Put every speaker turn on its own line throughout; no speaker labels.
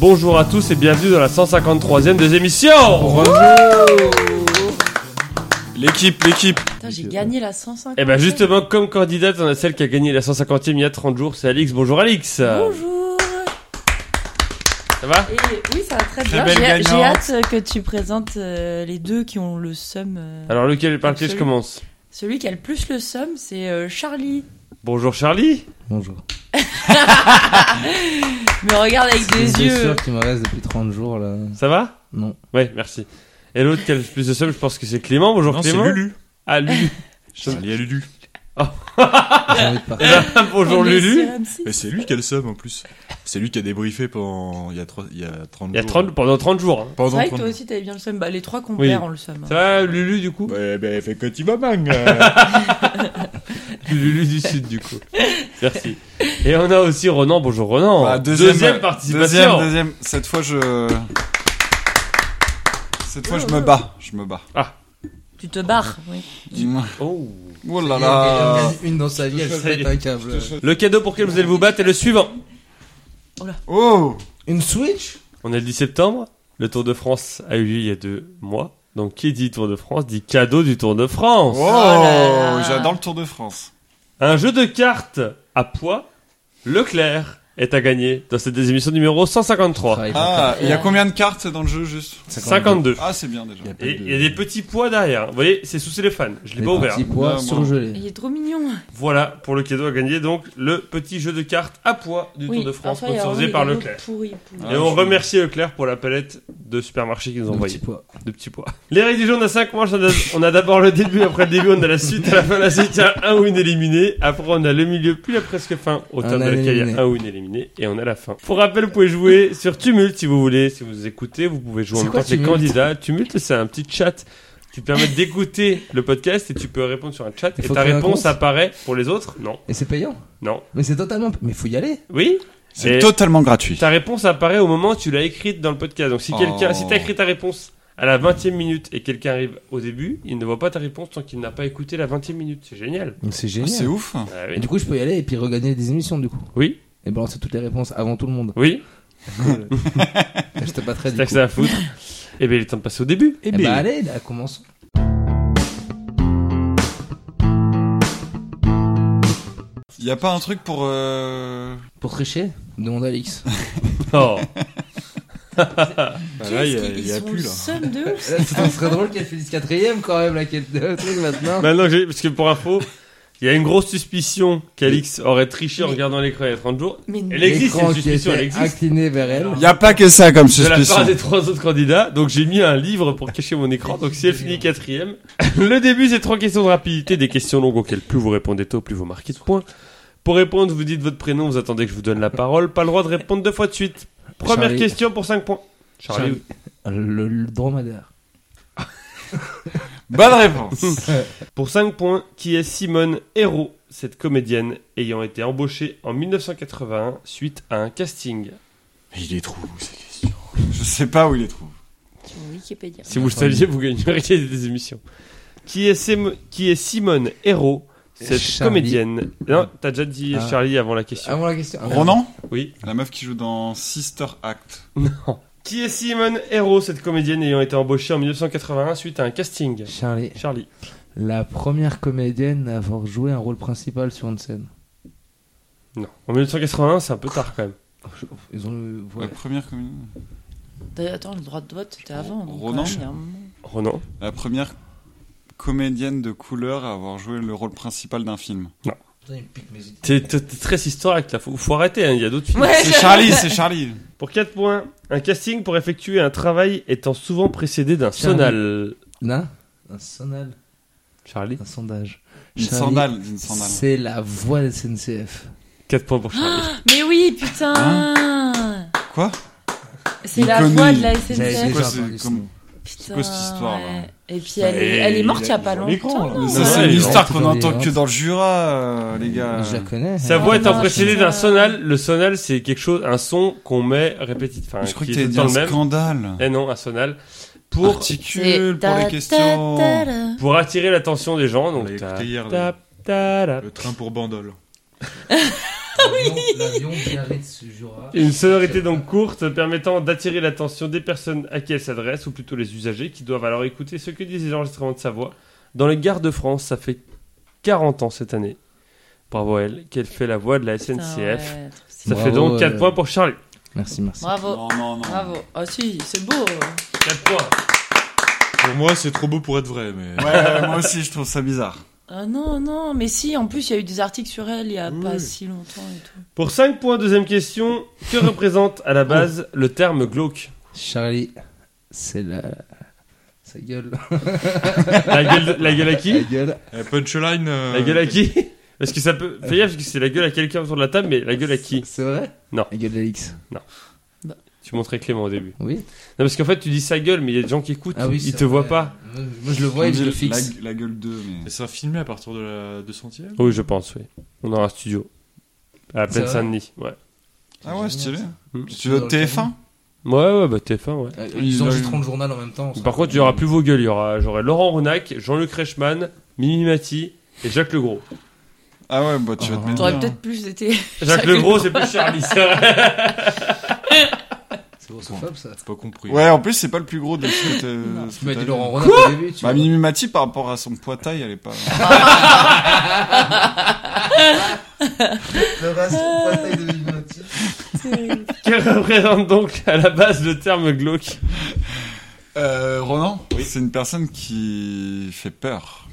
Bonjour à tous et bienvenue dans la 153e des émissions
L'équipe, l'équipe.
Putain, j'ai gagné la 150.
Et ben justement, comme candidate, on a celle qui a gagné la 150e il y a 30 jours, c'est Alix. Bonjour Alix
Bonjour.
Ça va?
Et oui, ça va très
Très
bien. J'ai hâte que tu présentes euh, les deux qui ont le seum. euh.
Alors lequel par lequel je commence?
Celui qui a le plus le seum, c'est euh, Charlie.
Bonjour Charlie
Bonjour.
Mais regarde avec
C'est une
des yeux.
blessure qui me reste depuis 30 jours là.
Ça va?
Non.
Ouais, merci. Et l'autre qui a le plus de seum, je pense que c'est Clément. Bonjour
Non, c'est
Clément.
Lulu.
Ah Lulu.
Salut à Lulu.
Partir.
Eh ben, bonjour
On est
Lulu.
sur M6.
Mais c'est lui qui a le seum en plus. C'est lui qui a débriefé pendant il y a, trois- il y a 30
Il y a
jours.
30, pendant 30 jours. hein.
C'est vrai que
30
toi aussi t'avais bien le seum. Bah, les trois
Oui.
compères ont le seum. hein.
Ça va Lulu du coup
Ouais, ben, fait que tu vas mang.
Lulu du Sud du coup. Merci. Et on a aussi Ronan. Bonjour Ronan.
Bah,
deuxième, participation.
Deuxième, deuxième. Cette fois, je. Cette fois, je me bats. Je me bats.
Tu te barres, oui.
Oh.
Oh là
Il y
là.
en a Une dans sa vie, elle se pète un câble.
Le cadeau pour lequel vous allez vous battre est le suivant.
Oh.
Une Switch
On est le 10 septembre. Le Tour de France a eu lieu il y a deux mois. Donc qui dit Tour de France dit cadeau du Tour de France.
Oh.
là là.
J'adore le Tour de France.
Un jeu de cartes à poids. Leclerc est à gagner dans cette émission numéro 153.
Travaille pour
Ah, il y a combien de cartes dans le jeu juste
52.
Ah, c'est bien déjà.
Il y a pas
Et
de-
il y a des petits pois derrière. Vous voyez, c'est sous cellophane. Je l'ai pas ouvert.
petits pois surgelés.
Il est trop mignon.
Voilà pour le cadeau à gagner. Donc le petit jeu de cartes à poids du Tour de France sponsorisé par Leclerc.
Ah,
Et on remercie Leclerc pour la palette de supermarchés qu'ils nous ont
Des
envoyé.
petits pois.
de petits pois. Les règles du jeu, on a 5 manches. On a, d'abord le début, après le début, on a la suite. À la fin de la suite, il y a un win éliminé. Après, on a le milieu, puis la presque fin, au terme de laquelle il y a un win éliminé. Et on a la fin. Pour rappel, vous pouvez jouer sur Tumult si vous voulez. Si vous écoutez, vous pouvez jouer en
C'est
même
quoi
temps que les
Tumult
candidats. Tumult, c'est un petit chat qui permet d'écouter le podcast et tu peux répondre sur un chat. Et ta réponse apparaît pour les autres? Non.
Et c'est payant
Non.
Mais c'est totalement. Mais faut y aller
Oui?
C'est totalement gratuit.
Ta réponse apparaît au moment où tu l'as écrite dans le podcast. Donc si quelqu'un,
Oh.
si t'as écrit ta réponse à la 20e minute et quelqu'un arrive au début, il ne voit pas ta réponse tant qu'il n'a pas écouté la 20e minute. C'est génial.
Donc C'est
Ah,
génial.
C'est ouf.
Ah
Et du coup, je peux y aller et puis regagner des émissions du coup.
Oui,
Et balancer toutes les réponses avant tout le monde.
oui,
Je battrai
c'est
du
ça que ça à foutre. Eh bien, il est temps de passer au début.
Eh bah allez, là, commençons.
Il y a pas un truc pour. Euh...
Pour tricher, demande à Alix.
Oh.
Bah là, il y a, il y a plus là.
seum de ouf.
Ça serait drôle qu'elle finisse quatrième quand même, là, qu'elle le truc maintenant.
Maintenant, j'ai- parce que pour info, il y a une grosse suspicion qu'Alix aurait triché en regardant l'écran il y a 30 jours.
Mais
Elle existe,
L'écran
cette
qui
suspicion, elle
était
existe.
incliné vers elle.
Il y a pas que ça comme
De la
suspicion.
part des trois autres candidats, donc j'ai mis un livre pour cacher mon écran. Donc si elle finit quatrième, le début c'est trois questions de rapidité, des questions longues auxquelles plus vous répondez tôt, plus vous marquez de points. Pour répondre, vous dites votre prénom, vous attendez que je vous donne la parole. Pas le droit de répondre deux fois de suite. Première
Charlie.
question pour 5 points. Charlie.
Le, le dromadaire.
Bonne réponse.
Pour 5 points, qui est Simone Hérault, cette comédienne ayant été embauchée en 1981 suite à un casting
Mais il les trouve où ces questions Je sais pas où il les trouve.
Sur Wikipédia.
Si vous le saviez, vous gagneriez des émissions. Qui est, Sim- qui est Simone Hérault, cette
Charlie.
comédienne? Non, t'as déjà dit
Ah.
Charlie avant la question.
Avant la question.
Ronan?
Oui.
La meuf qui joue dans Sister Act.
Non. Qui est Simone Hérault, cette comédienne ayant été embauchée en 1981 suite à un casting?
Charlie,
Charlie.
la première comédienne à avoir joué un rôle principal sur une scène.
Non. En 1981, c'est un peu tard quand même.
Ils ont eu- ouais.
La première comédienne.
Attends, le droit de vote c'était avant. donc
Ronan
quand même, il y a un moment.
Ronan
La première comédienne de couleur à avoir joué le rôle principal d'un film.
Putain, il pique mes idées.
T'es t'es- t'es très historique là, faut, faut arrêter, hein, il y a d'autres films.
Ouais,
C'est Charlie, c'est Charlie.
Pour 4 points, un casting pour effectuer un travail étant souvent précédé d'un
Charlie.
sonal.
Là, un sonal,
Charlie
un sondage.
Une
Charlie,
sandale, une sandale.
C'est la voix de SNCF.
4 points pour Charlie.
Mais oui, putain
Hein Quoi?
C'est la
connaît.
voix de la
J'avais
SNCF.
quoi, c'est
entendu ce
comme-
nom.
Putain,
quoi cette histoire, là?
ouais. Et puis elle, est,
Et
elle est morte
il
y a
a-
pas longtemps.
Ouais,
c'est
ouais,
une histoire qu'on entend que dans le Jura, euh, les gars.
Je la connais.
Sa
hein.
voix étant précédée d'un sonal, le sonal c'est quelque chose, un son qu'on met répétitif. Enfin,
Je crois
qui
que
temps
un scandale.
Eh non, un sonal. Pour,
Articule pour
ta-
les questions.
ta- ta-
pour attirer l'attention des gens.
On
Donc,
hier, Le train pour Bandol.
L'avion.
Une sonorité donc courte permettant d'attirer l'attention des personnes à qui elle s'adresse, ou plutôt les usagers, qui doivent alors écouter ce que disent les enregistrements de sa voix. Dans les gares de France, ça fait 40 ans cette année. Bravo à elle, qu'elle fait la voix de la SNCF.
Putain, ouais,
Ça
Bravo,
fait donc 4
euh,
points pour Charlie.
Merci, merci.
Bravo.
Non, non, non.
Bravo. Ah si, c'est beau.
4 points.
Pour moi, c'est trop beau pour être vrai, mais.
Ouais, moi aussi, je trouve ça bizarre.
Ah non, non, mais si, en plus, il y a eu des articles sur elle il y a
Oui.
pas si longtemps et tout.
Pour 5 points, deuxième question. Que représente à la base le terme glauque?
Charlie, c'est la. Sa gueule.
la gueule, la gueule à qui?
La gueule.
Eh, punchline. euh,
La gueule à qui? Parce que ça peut. Fais gaffe, parce que c'est la gueule à quelqu'un autour de la table, mais la gueule à qui?
C'est vrai?
Non.
La gueule d'Alix.
Tu montrais Clément au début.
Oui.
Non, parce qu'en fait, tu dis sa gueule, mais il y a des gens qui écoutent,
Ah oui,
ils te
vrai.
voient pas.
Moi, je le vois et
On
je le fixe.
La, la gueule 2, mais.
Et ça filmé à partir de la 200 e
Oui, je pense, oui. On a un studio. À la
C'est
plaine
vrai
Saint-Denis, ouais.
Ah ouais, stylé.
Hmm.
Tu veux TF1
Ouais, ouais, bah TF1, ouais.
Euh, Ils enregistrent le journal en même temps.
Par contre, il y aura plus vos gueules. Il y aura, j'aurai Laurent Ronac, Jean-Luc Reichmann, Mimi Mati et Jacques Legros.
Ah ouais, bah tu vas te
Ah.
mettre
T'aurais peut-être plus été.
Jacques Legros,
Legros.
c'est plus Charlie, c'est vrai.
C'est ça.
Pas compris.
Ouais, en plus, c'est pas le plus gros de ce que t'as-
Tu m'as dit. Laurent Renard au début. tu
Bah,
vois.
Mimi Mati, par rapport à son poids taille, elle est pas.
Le reste, pas taille de.
Que représente donc à la base le terme glauque?
Euh, Ronan? C'est une personne qui fait peur.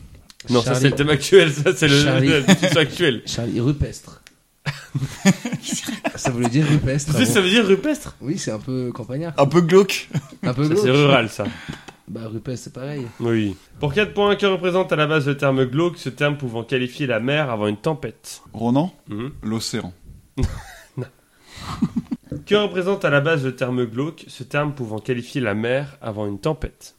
Non, ça
Charlie-
c'est le thème actuel, ça c'est le,
Charlie.
actuelle.
Charlie rupestre. ça voulait dire rupestre.
Ça veut dire rupestre?
Oui, c'est un peu campagnard.
Un peu glauque.
Un peu
Ça,
glauque.
C'est rural, ça.
Bah, rupestre, c'est pareil.
Oui. Pour 4 points, que représente à la base le terme glauque, ce terme pouvant qualifier la mer avant une tempête
Ronan?
Mhm.
L'océan.
Que représente à la base le terme glauque, ce terme pouvant qualifier la mer avant une tempête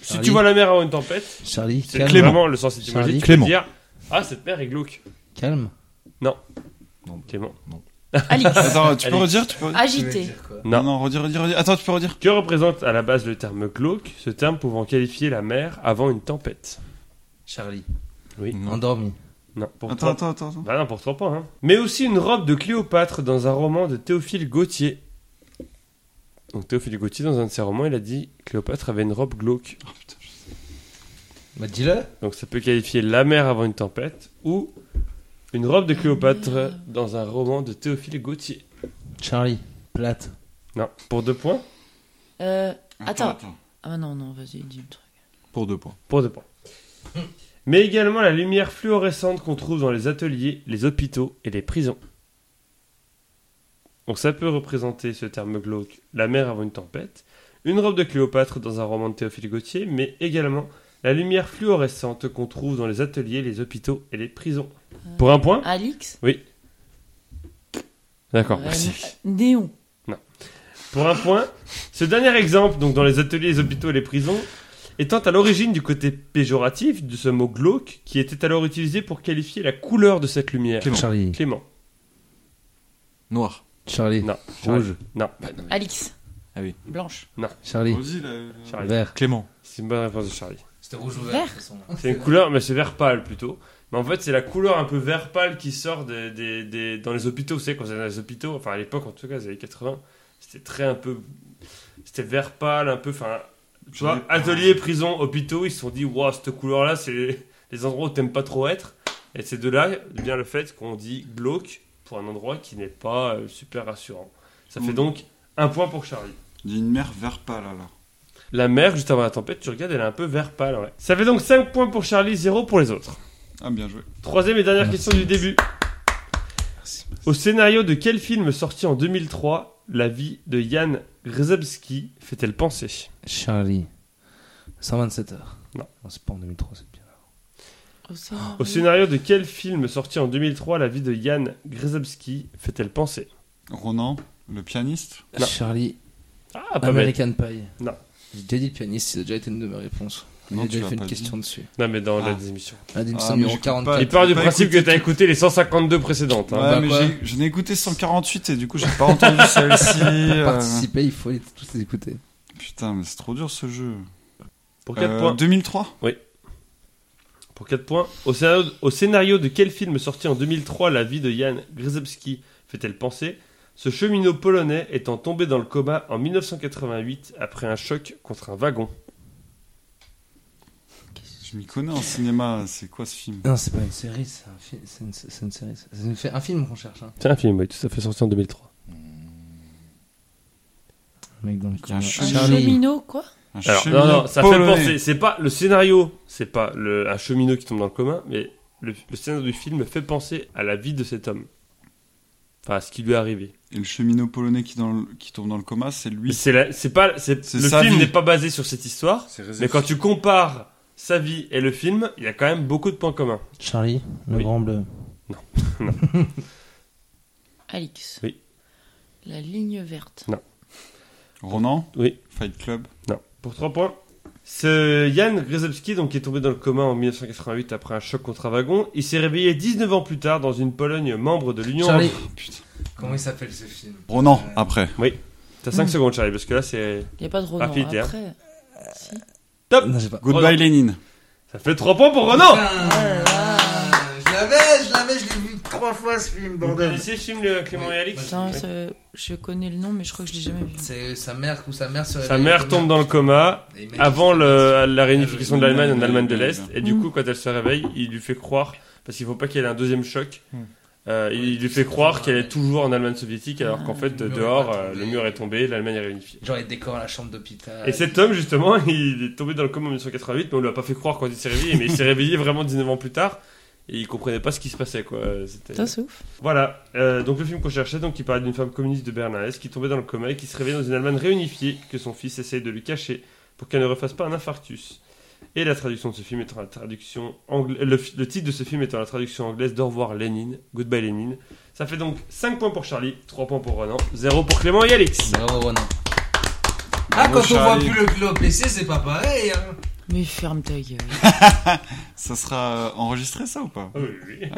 Si
Charlie.
tu vois la mer avant une tempête,
Charlie,
c'est
calme.
vraiment le sens étymologique.
Clément.
dire Ah, cette mer est glauque.
Calme.
Clément.
Alix.
Attends, tu peux redire tu peux...
Agité.
Non.
non, redire, redire, redire. Attends, tu peux redire
Que représente à la base le terme glauque, ce terme pouvant qualifier la mer avant une tempête?
Charlie.
Oui.
Non.
Endormi.
Non, pour
Attends, attends, attends. attends.
Bah non, pour 3 points. Hein. Mais aussi une robe de Cléopâtre dans un roman de Théophile Gautier. Donc Théophile Gautier, dans un de ses romans, il a dit Cléopâtre avait une robe glauque.
Bah, dis-le.
Donc ça peut qualifier la mer avant une tempête ou une robe de Cléopâtre dans un roman de Théophile Gautier.
Charlie. Plate.
Non, pour 2 points
Euh, Attends. ah non, non, vas-y, dis le truc.
Pour deux points.
Pour 2 points. Mais également la lumière fluorescente qu'on trouve dans les ateliers, les hôpitaux et les prisons. Donc ça peut représenter ce terme glauque, la mer avant une tempête, une robe de Cléopâtre dans un roman de Théophile Gautier, mais également la lumière fluorescente qu'on trouve dans les ateliers, les hôpitaux et les prisons. Pour un point
Alix.
D'accord,
Euh,
merci.
Néon.
Pour un point, ce dernier exemple, donc dans les ateliers, les hôpitaux et les prisons, étant à l'origine du côté péjoratif de ce mot glauque, qui était alors utilisé pour qualifier la couleur de cette lumière.
Clément.
Charlie.
Clément.
Noir.
Charlie.
Non.
Rouge.
Non.
Alix.
Ah oui.
Blanche.
Charlie.
Vas-y, là.
Charlie.
Vert.
Clément.
C'est une bonne réponse de Charlie.
C'était rouge ou
Vert.
C'est une couleur, mais c'est vert pâle plutôt. Mais en fait, c'est la couleur un peu vert pâle qui sort des, des- des- dans les hôpitaux. Vous savez, quand allez dans les hôpitaux, enfin à l'époque en tout cas, les années 80, c'était très un peu. C'était vert pâle, un peu. Enfin, tu vois, atelier, prison, hôpitaux, ils se sont dit, waouh, cette couleur-là, c'est les endroits où t'aimes pas trop être. Et c'est de là vient le fait qu'on dit glauque pour un endroit qui n'est pas euh, super rassurant. Ça fait
Mm.
donc un point pour Charlie.
Dis une mer vert pâle alors.
La mer, juste avant la tempête, tu regardes, elle est un peu vert pâle. Ouais. Ça fait donc 5 points pour Charlie, 0 pour les autres.
Ah, bien joué.
Troisième et dernière
Merci.
question du début. Au scénario de quel film sorti en 2003 la vie de Jan Grzebski fait-elle penser?
Charlie. 127 heures.
Non.
c'est pas en 2003, c'est bien.
Au scénario.
Au scénario de quel film sorti en 2003 la vie de Jan Grzebski fait-elle penser?
Ronan, le pianiste?
Non.
Charlie.
Ah, pas bête.
American Pie.
Non.
J'ai déjà dit pianiste, c'est déjà été une de mes réponses.
Non,
J'ai
tu
déjà fait une question dessus.
Non, mais dans
Ah.
la émission.
Ah, mais
numéro
j'écoute
44.
pas.
Il part du principe que
écouté
t'as écouté les 152 précédentes. hein.
Ouais,
bah
mais j'ai- je n'ai écouté 148 et du coup, j'ai pas entendu celle-ci. euh.
Participer, il faut les, tous les écouter.
Putain, mais c'est trop dur ce jeu.
Pour 4
Euh,
points.
2003
Pour 4 points. Au scénario, au scénario de quel film sorti en 2003 la vie de Jan Grzebski? Fait-elle penser Ce cheminot polonais étant tombé dans le coma en 1988 après un choc contre un wagon.
Je m'y connais en cinéma, c'est quoi ce film?
Non, c'est pas une série, c'est un, fi- c'est une, c'est une série. C'est un film qu'on cherche. Hein.
C'est un film, oui, tout à fait sorti en 2003.
Un mec dans le coma.
cheminot, quoi?
Un
Alors,
cheminot
non, non, ça fait penser. C'est pas le scénario, c'est pas le, un cheminot qui tombe dans le coma, mais le, le scénario du film fait penser à la vie de cet homme. Enfin, à ce qui lui est arrivé.
Et le cheminot polonais qui, dans le- qui tombe dans le coma, c'est lui.
C'est la- c'est pas, c'est,
C'est
le film
vie.
n'est pas basé sur cette histoire, mais quand tu compares sa vie et le film, il y a quand même beaucoup de points communs.
Charlie, le
Oui.
grand bleu.
Alix.
Oui.
La ligne verte.
Ronan?
Oui.
Fight Club?
Non. Pour 3 points. Ce Jan Grzebski, donc, qui est tombé dans le coma en 1988 après un choc contre un wagon, il s'est réveillé 19 ans plus tard dans une Pologne membre de l'Union
Charlie. Comment il s'appelle ce film?
Ronan,
Euh,
après.
T'as 5
Mm.
secondes, Charlie, parce que là, c'est.
Il n'y a pas de Ronan
hein.
après. Si.
Top
Non, j'ai pas.
Goodbye
Ronan.
Lénine.
Ça fait 3 points pour Renan
trois fois ce film,
Vous connaissez le film de Clément et Alix
Putain,
Oui.
ça- je connais le nom, mais je crois que je l'ai jamais vu.
C'est sa mère ou sa mère se
Sa mère tombe dans le coma avant le- la réunification de l'Allemagne en Allemagne de
Oui,
l'Est.
oui,
Et du
Mm.
coup, quand elle se réveille, il lui fait croire, parce qu'il faut pas qu'il y ait un deuxième choc,
Mm.
euh, il lui fait croire qu'elle est toujours en Allemagne soviétique, alors qu'en fait,
Le mur est
dehors, euh, le mur est tombé, l'Allemagne est réunifiée.
Genre, il décore la chambre d'hôpital.
Et cet homme, justement, il est tombé dans le coma en 1988, mais on lui a pas fait croire quand il s'est réveillé, mais il s'est réveillé vraiment 19 ans plus tard. Et il comprenait pas ce qui se passait, quoi. C'était-
Ça, c'est ouf.
Voilà, euh, donc le film qu'on cherchait, donc qui parlait d'une femme communiste de Berlin-Est qui tombait dans le coma et qui se réveillait dans une Allemagne réunifiée que son fils essaye de lui cacher pour qu'elle ne refasse pas un infarctus. Et la traduction de ce film étant la traduction angla- le, titre de ce film étant la traduction anglaise d'Au revoir Lénine, Goodbye Lénine. Ça fait donc 5 points pour Charlie, 3 points pour Renan, 0 pour Clément et Alix.
Bravo, Ronan. Ah, quand on voit
Charlie.
plus le club PC, c'est pas pareil, hein.
Mais ferme ta gueule.
Ça sera euh, enregistré ça ou pas
Ah oui, oui.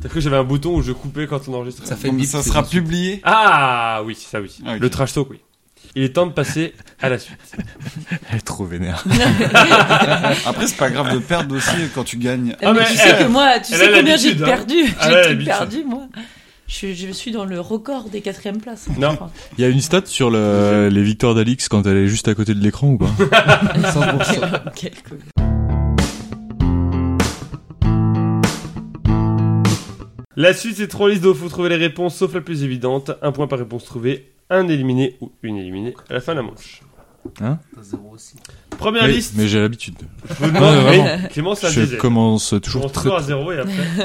T'as cru que j'avais un bouton où je coupais quand on enregistrait
Ça fait bip,
Ça sera publié
Ah oui, ça oui.
Ah.
Le trash talk, oui. Il est temps de passer à la suite.
Elle est trop vénère.
Après, c'est pas grave de perdre aussi quand tu gagnes.
Ah,
mais
mais
tu sais que moi, tu sais combien j'ai
hein.
perdu
a
J'ai perdu, moi. Je, je suis dans le record des quatrièmes places. hein,
Non.
Il y a une stat sur le- les victoires d'Alix quand elle est juste à côté de l'écran ou pas
100%.
Quel con.
La suite, c'est trois listes où il faut trouver les réponses, sauf la plus évidente. Un point par réponse trouvée, un éliminé ou une éliminée à la fin de la manche.
Zéro aussi.
Première liste,
Mais j'ai l'habitude.
je vous demande...
Ouais, vraiment. Je commence
Je
toujours
commence
très.
toujours à zéro et après...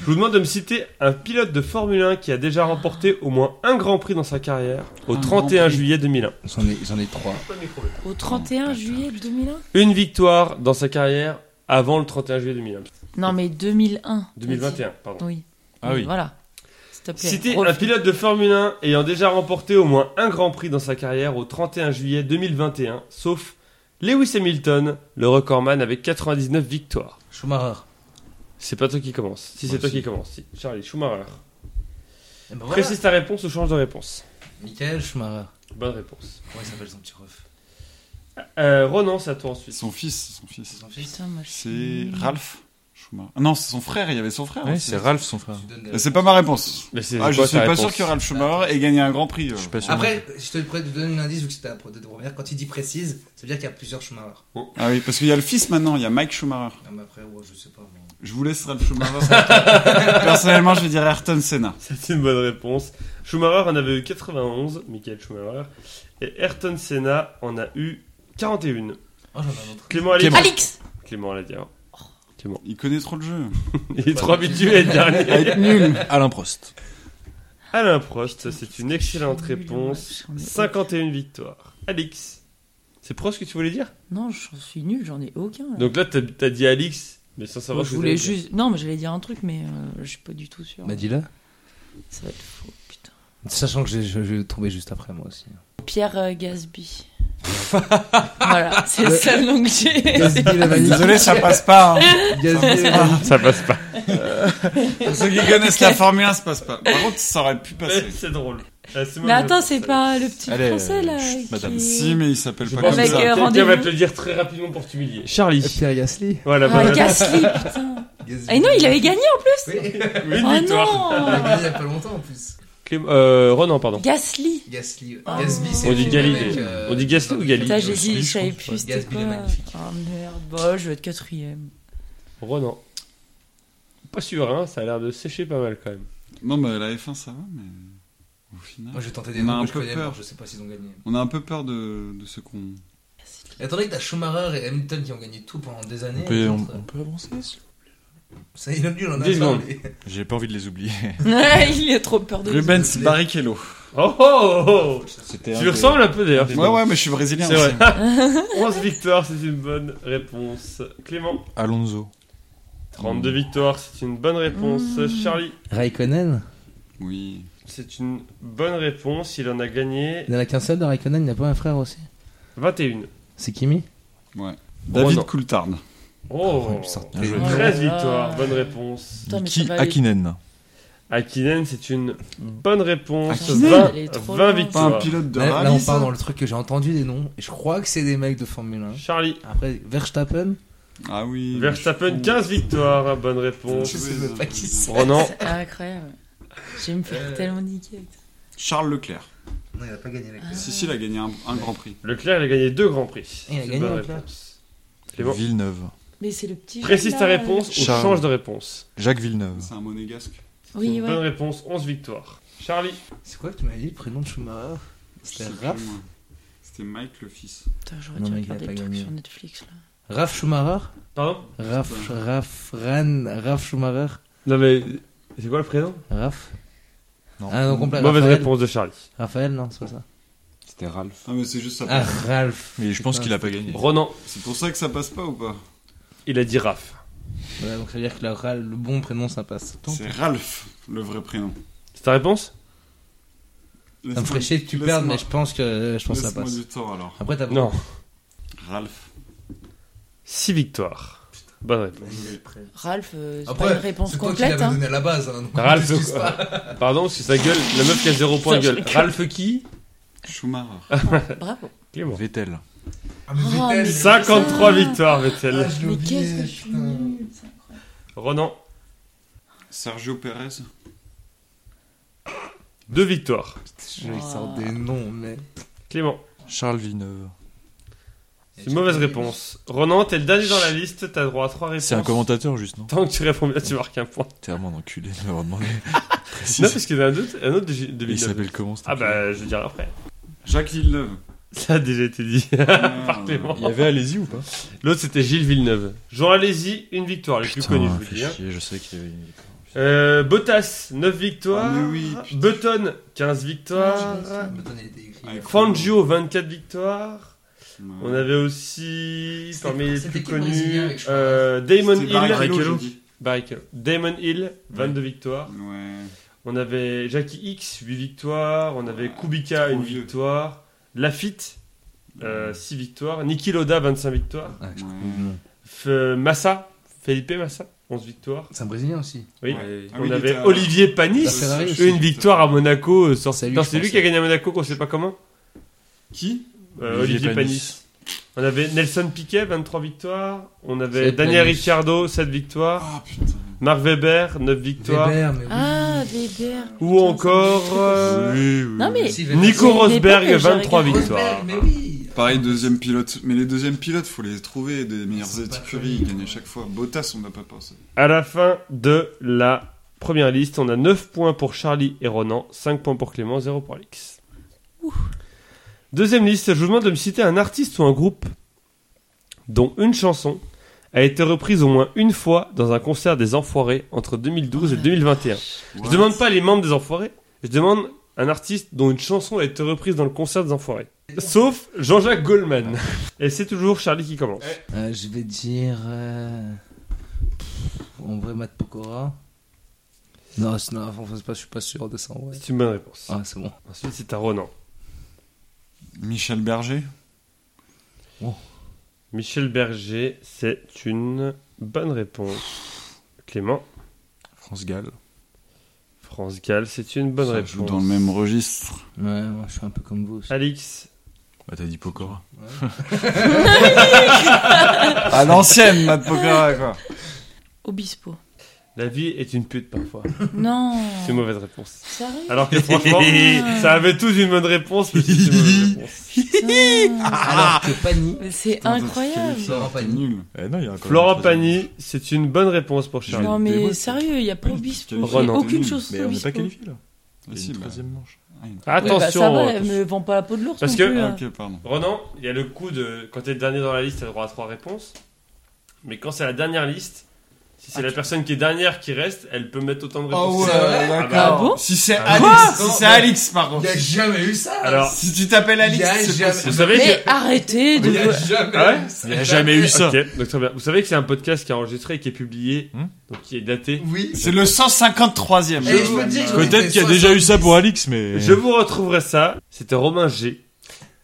je vous demande de me citer un pilote de Formule 1 qui a déjà remporté au moins un Grand Prix dans sa carrière au
Un
31
Grand Prix.
juillet 2001.
J'en ai, j'en ai trois.
Au 31 juillet 2001
Une victoire dans sa carrière avant le 31 juillet 2001.
Non, mais 2001.
2021, pardon.
Oui.
Ah oui.
Voilà.
Citer un pilote de Formule 1 ayant déjà remporté au moins un Grand Prix dans sa carrière au 31 juillet 2021, sauf Lewis Hamilton, le recordman avec 99 victoires.
Schumacher.
C'est pas toi qui commence. Si c'est toi qui commence. Si. Charlie Schumacher.
Eh ben voilà.
Précise ta réponse ou change de réponse.
Michael Schumacher.
Bonne réponse.
Comment il s'appelle son petit ref?
Euh, Ronan, c'est à toi ensuite.
Son fils, son fils.
Son fils
Putain, moi, je
C'est Ralph Schumacher. Ah non, c'est son frère, il y avait son frère.
Ouais,
aussi.
c'est Ralph son frère.
C'est pas ma réponse.
Mais c'est
Ah, je
quoi
suis
ta
pas
réponse
sûr que Ralph Schumacher ait gagné un grand prix. euh.
Je suis pas sûr.
Après, je te prête de donner un indice vu que c'était la pro- de première. Quand il dit précise, ça veut dire qu'il y a plusieurs Schumacher.
Ah oui, parce qu'il y a le fils maintenant, il y a Mike Schumacher.
Non, mais après, ouais, je sais pas. moi.
Je vous laisse Ralph Schumacher. Personnellement, je vais dire Ayrton Senna.
C'est une bonne réponse. Schumacher en avait eu 91, Michael Schumacher. Et Ayrton Senna en a eu 41.
Oh, j'en ai un autre.
Clément allait
Alix
Clément allait dire.
Il connaît trop le jeu.
Il est trop habitué à être
À
dernier.
être nul.
Alain Prost.
Alain Prost, c'est une excellente réponse.
moi, j'en ai
51 victoires. Alix. C'est Prost que tu voulais dire?
Non, je suis nul, j'en ai aucun. là.
Donc là, t'as as dit Alix, mais sans savoir
je
que
voulais juste. Non, mais j'allais dire un truc, mais euh, je suis pas du tout sûr.
Bah, dis-le.
Ça va être faux, putain.
Sachant que je vais le trouver juste après moi aussi.
Pierre euh, Gasby. voilà, c'est le seul nom que j'ai.
Désolé, ça passe pas. hein.
Ça passe pas.
Pour ceux qui connaissent la Formule 1, ça passe pas. Par contre, ça aurait pu passer.
C'est drôle. Euh, moi
Mais attends, c'est pas le petit
Allez,
français là
chut,
qui-
madame.
Si, mais il s'appelle pas comme ça.
euh,
Quelqu'un va te le dire très rapidement pour t'humilier. Charlie.
Pierre Gasly.
Voilà,
Ah, Gasly, putain.
Gatsby.
Ah non, il avait gagné en plus
Une
Oh
victoire.
Il a
non
gagné il y a pas longtemps en plus.
Euh, Ronan, pardon.
Gasly
Gasly.
Oh.
Gasly, c'est
On dit
film
Gali-
avec, euh,
on dit Gasly ou Gali
Putain,
Gasly,
j'ai dit, je savais plus c'était quoi. Oh merde, bah je vais être quatrième.
Ronan. Pas sûr, hein, ça a l'air de sécher pas mal quand même.
Non, mais la F1, ça va, mais au final.
Moi, je vais tenter des
On a
noms
un
que je
peu
connais,
peur.
je sais pas s'ils ont gagné.
On a un peu peur de, de ce qu'on.
Et attendez que t'as Schumacher et Hamilton qui ont gagné tout pendant des années.
On peut, on, peut avancer
Ça, il a lui, on en a
10 secondes.
parlé.
J'ai pas envie de les oublier.
Il a trop peur de
Rubens Barrichello.
Oh oh oh, oh. Tu lui ressembles un peu d'ailleurs.
Ouais, ouais, mais je suis brésilien
C'est
aussi.
vrai. 11 victoires, c'est une bonne réponse. Clément.
Alonso.
32 victoires, c'est une bonne réponse.
Mmh.
Charlie.
Raikkonen
Oui.
C'est une bonne réponse. Il en a gagné
Il n'y en a qu'un seul de Raikkonen, il n'y a pas un frère aussi
21.
C'est Kimi
Ouais. David. Coulthard.
Oh,
Bien joué.
Oh là
13
là.
victoires, bonne réponse.
Putain, aller.
Akinen.
Akinen, c'est une bonne réponse.
Akinen
20,
Elle est trop
20
loin.
Pas un
victoires.
pilote de
Là,
rallye.
là, on part dans le truc que j'ai entendu des noms, et je crois que c'est des mecs de Formule 1.
Charlie.
Après, Verstappen
Ah oui.
Verstappen,
je suis
15 victoires, bonne réponse.
Je sais même pas qui c'est.
Ronan.
C'est incroyable. Je vais me faire
Euh.
tellement niquer.
Charles Leclerc.
Non, il a pas gagné la
Si, si, il a gagné un, un grand prix.
Leclerc, il a gagné deux grands prix.
Il a gagné, Leclerc.
Clément.
Villeneuve.
Mais c'est le petit.
Précise ta réponse ou
Charles.
change de réponse.
Jacques Villeneuve.
C'est un monégasque.
Oui,
Une Bonne
ouais.
réponse, 11 victoires. Charlie.
C'est quoi que tu m'avais dit, le prénom de Schumacher
Je
C'était
plus,
Raph
moi. C'était Mike le fils.
Putain, j'aurais
Non,
dû
mais il a
regarder
pas
le truc
gagné.
sur Netflix là.
Raph Schumacher
Pardon?
Raph, Raph, Ran, Raph Schumacher
Non mais, c'est quoi le prénom?
Raph
Non.
Ah non, complet.
Mauvaise
Raphaël.
réponse de Charlie.
Raphaël, non, c'est pas ça.
C'était Ralph.
Ah, mais c'est juste ça.
Ah, Ralph.
Mais je pense qu'il a pas gagné.
Ronan,
C'est pour ça que ça passe pas ou pas?
Il a dit Raph.
Ouais, donc ça veut dire que le, Ral- le bon prénom, ça passe.
C'est Ralph, le vrai prénom.
C'est ta réponse?
Ça me ferait chier que tu perdes, mais je pense que, je pense que ça passe.
du temps alors.
Après, t'as
Non.
Ralph.
6 victoires. Bonne réponse.
Ralph, euh, c'est
Après,
pas une réponse
c'est toi qui
complète.
l'avais
Hein.
donné à la base. Hein, donc on
Ralph,
t'excuse
quoi.
pas.
Pardon, parce que sa gueule, la meuf qui a 0 point de gueule. Ralph qui?
Schumacher.
Bravo.
Clément.
Vettel.
Ah, mais
Oh,
Vettel,
mais
il-
53
Ah.
victoires, Vettel.
Ah, je l'ai
Mais
oublié,
qu'est-ce que je suis
putain.
nulle.
Ronan,
Sergio Perez.
2 victoires.
Je il sort des noms, mais.
Clément,
Charles Villeneuve.
c'est une mauvaise réponse. Ronan, t'es le dernier dans la liste, t'as droit à 3 réponses.
C'est un commentateur juste, non?
Tant que tu réponds bien, tu marques un point.
T'es vraiment un enculé de m'avoir demandé.
Non, parce qu'il y en a un autre, un autre de, de
Il
Villeneuve.
s'appelle comment cet
Ah
enculé?
bah, je veux dire après.
Jacques Villeneuve.
Ça a déjà été dit.
Ah,
Clément.
Il y avait Alési ou pas
L'autre, c'était Gilles Villeneuve. Jean Alési, une victoire, les plus connus, je vous dis. hein.
chier, je sais qu'il y avait une
Euh, Bottas, 9 victoires.
Ah, oui.
Button, 15 victoires.
Avec
Fangio, 24 victoires.
Ouais.
On avait aussi, parmi les plus connus, euh, Damon Hill.
Barrichello.
Barrichello. Damon Hill, 22 victoires.
Ouais.
On avait Jackie X, 8 victoires. On avait Kubica, une
vieux.
victoire. Lafitte, euh, 6 victoires. Niki Loda, 25 victoires.
Ouais.
F- Massa, Felipe Massa, 11 victoires.
C'est un Brésilien aussi.
Oui.
Ouais. Ah
On
oui,
avait Olivier Panis,
aussi.
une victoire à Monaco. euh, sur-
C'est lui,
Non,
je
c'est lui
pensais.
qui a gagné à Monaco, qu'on sait pas comment.
Qui?
Euh,
Olivier Panis.
Panis. On avait Nelson Piquet, 23 victoires. On avait Daniel. Ricciardo, 7 victoires.
Putain.
Marc Weber, 9 victoires.
Weber, mais oui.
Ah, Weber.
Ou encore euh,
Oui, oui.
Non, mais-
Weber.
Nico Rosberg,
époque que je
23
regarde.
victoires.
Rosberg, mais oui.
Pareil, deuxième pilote. Mais les deuxièmes pilotes, faut les trouver. Des meilleures écuries, ils gagnent à chaque fois. Bottas, on n'a pas pensé.
À la fin de la première liste, on a 9 points pour Charlie et Ronan, 5 points pour Clément, 0 pour Alex. Deuxième liste, je vous demande de me citer un artiste ou un groupe dont une chanson a été reprise au moins une fois dans un concert des Enfoirés entre 2012 et 2021. Je demande pas les membres des Enfoirés, je demande un artiste dont une chanson a été reprise dans le concert des Enfoirés. Sauf Jean-Jacques Goldman. Et c'est toujours Charlie qui commence.
Euh, je vais dire. euh, En vrai, Matt Pokora. Non, non, enfin, c'est pas, je suis pas sûr de ça.
C'est une bonne réponse.
Ah, c'est bon.
Ensuite, c'est à Ronan.
Michel Berger?
Michel Berger, c'est une bonne réponse. Clément,
France Gall.
France Gall, c'est une bonne
Ça
réponse.
joue dans le même registre.
Ouais, moi je suis un peu comme vous aussi.
Alix,
Bah t'as dit Pokora.
À l'ancienne, Matt Pokora, quoi.
Obispo.
La vie est une pute parfois.
Non.
C'est une mauvaise réponse.
Sérieux
Alors que franchement,
Ah.
ça avait tous une bonne réponse, mais c'est une mauvaise réponse.
Alors que.
Mais C'est incroyable.
Florent Pagny.
Eh non, il y a encore
Florent
une troisième.
Pagny, c'est une bonne réponse pour Charlie.
Non
Mais
sérieux, il n'y a pas Obispo. aucune chose
Mais on n'est pas qualifié là.
Ah,
Il y a
si,
une
bah.
troisième manche.
Ah,
bah,
Attention.
ça va,
euh,
me vends pas la peau de l'ours
Parce
non
que-
plus.
Ah, ok, pardon.
Renan, il y a le coup de quand t'es le dernier dans la liste, t'as le droit à trois réponses. Mais quand c'est la dernière liste, si c'est la personne qui est dernière qui reste, elle peut mettre autant de réponses.
Oh ouais,
C'est vrai
d'accord.
Ah bon
Si c'est
Ah
bon
si c'est Alix, par contre.
jamais eu ça.
Alors,
Si tu t'appelles Alix,
Il y a
c'est
jamais-
vous savez
Mais
que...
arrêtez de.
Il y a jamais
Ah ouais
eu ça.
Il y a jamais eu ça.
Ok, donc très bien. Vous savez que c'est un podcast qui est enregistré et qui est publié,
Hmm
donc qui est daté.
Oui.
C'est le 153ème.
Et je me dis que-
Peut-être qu'il y a déjà eu ça pour Alix, mais.
Je vous retrouverai ça. C'était Romain G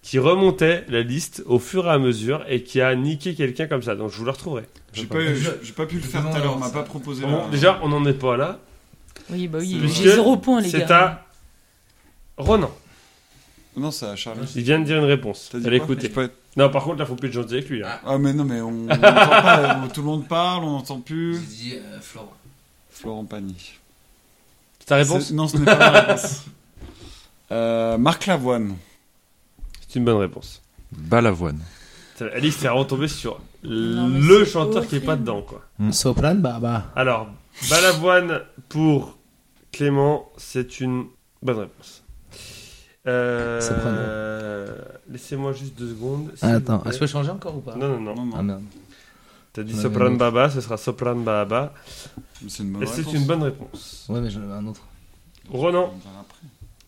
qui remontait la liste au fur et à mesure et qui a niqué quelqu'un comme ça. Donc je vous le retrouverai.
J'ai pas, j'ai pas pu le faire tout à l'heure, on m'a pas proposé.
Bon,
la-
déjà, on n'en est pas là.
Oui, bah oui, j'ai zéro point, les
C'est
gars.
à Ronan.
Non, c'est à Charlie.
Il vient de dire une réponse.
T'as dit
Allez
peux être-
Non, par contre, là, faut plus de gentil avec lui. Là.
Ah, mais non, mais on on n'entend pas. Tout le monde parle, on n'entend
J'ai
plus.
dit euh, Florent.
Florent Pagny.
C'est ta réponse
C'est- Non, ce n'est pas ma réponse. Euh, Marc Lavoine.
C'est une bonne réponse.
Balavoine.
Alice est retombée sur
Non,
le chanteur qui est pas dedans, quoi.
Soprano Baba.
Alors, Balavoine pour Clément, c'est une bonne réponse. Euh,
Soprano.
Laissez-moi juste deux secondes.
Attends, est-ce que je peux changer encore ou pas?
Non, non, non.
Non, non,
Ah merde.
T'as dit
J'en avais
Sopran
un autre.
Baba, ce sera Sopran Baba.
c'est une bonne
Et
réponse.
c'est une bonne réponse.
Ouais, mais j'en avais un autre.
Ronan,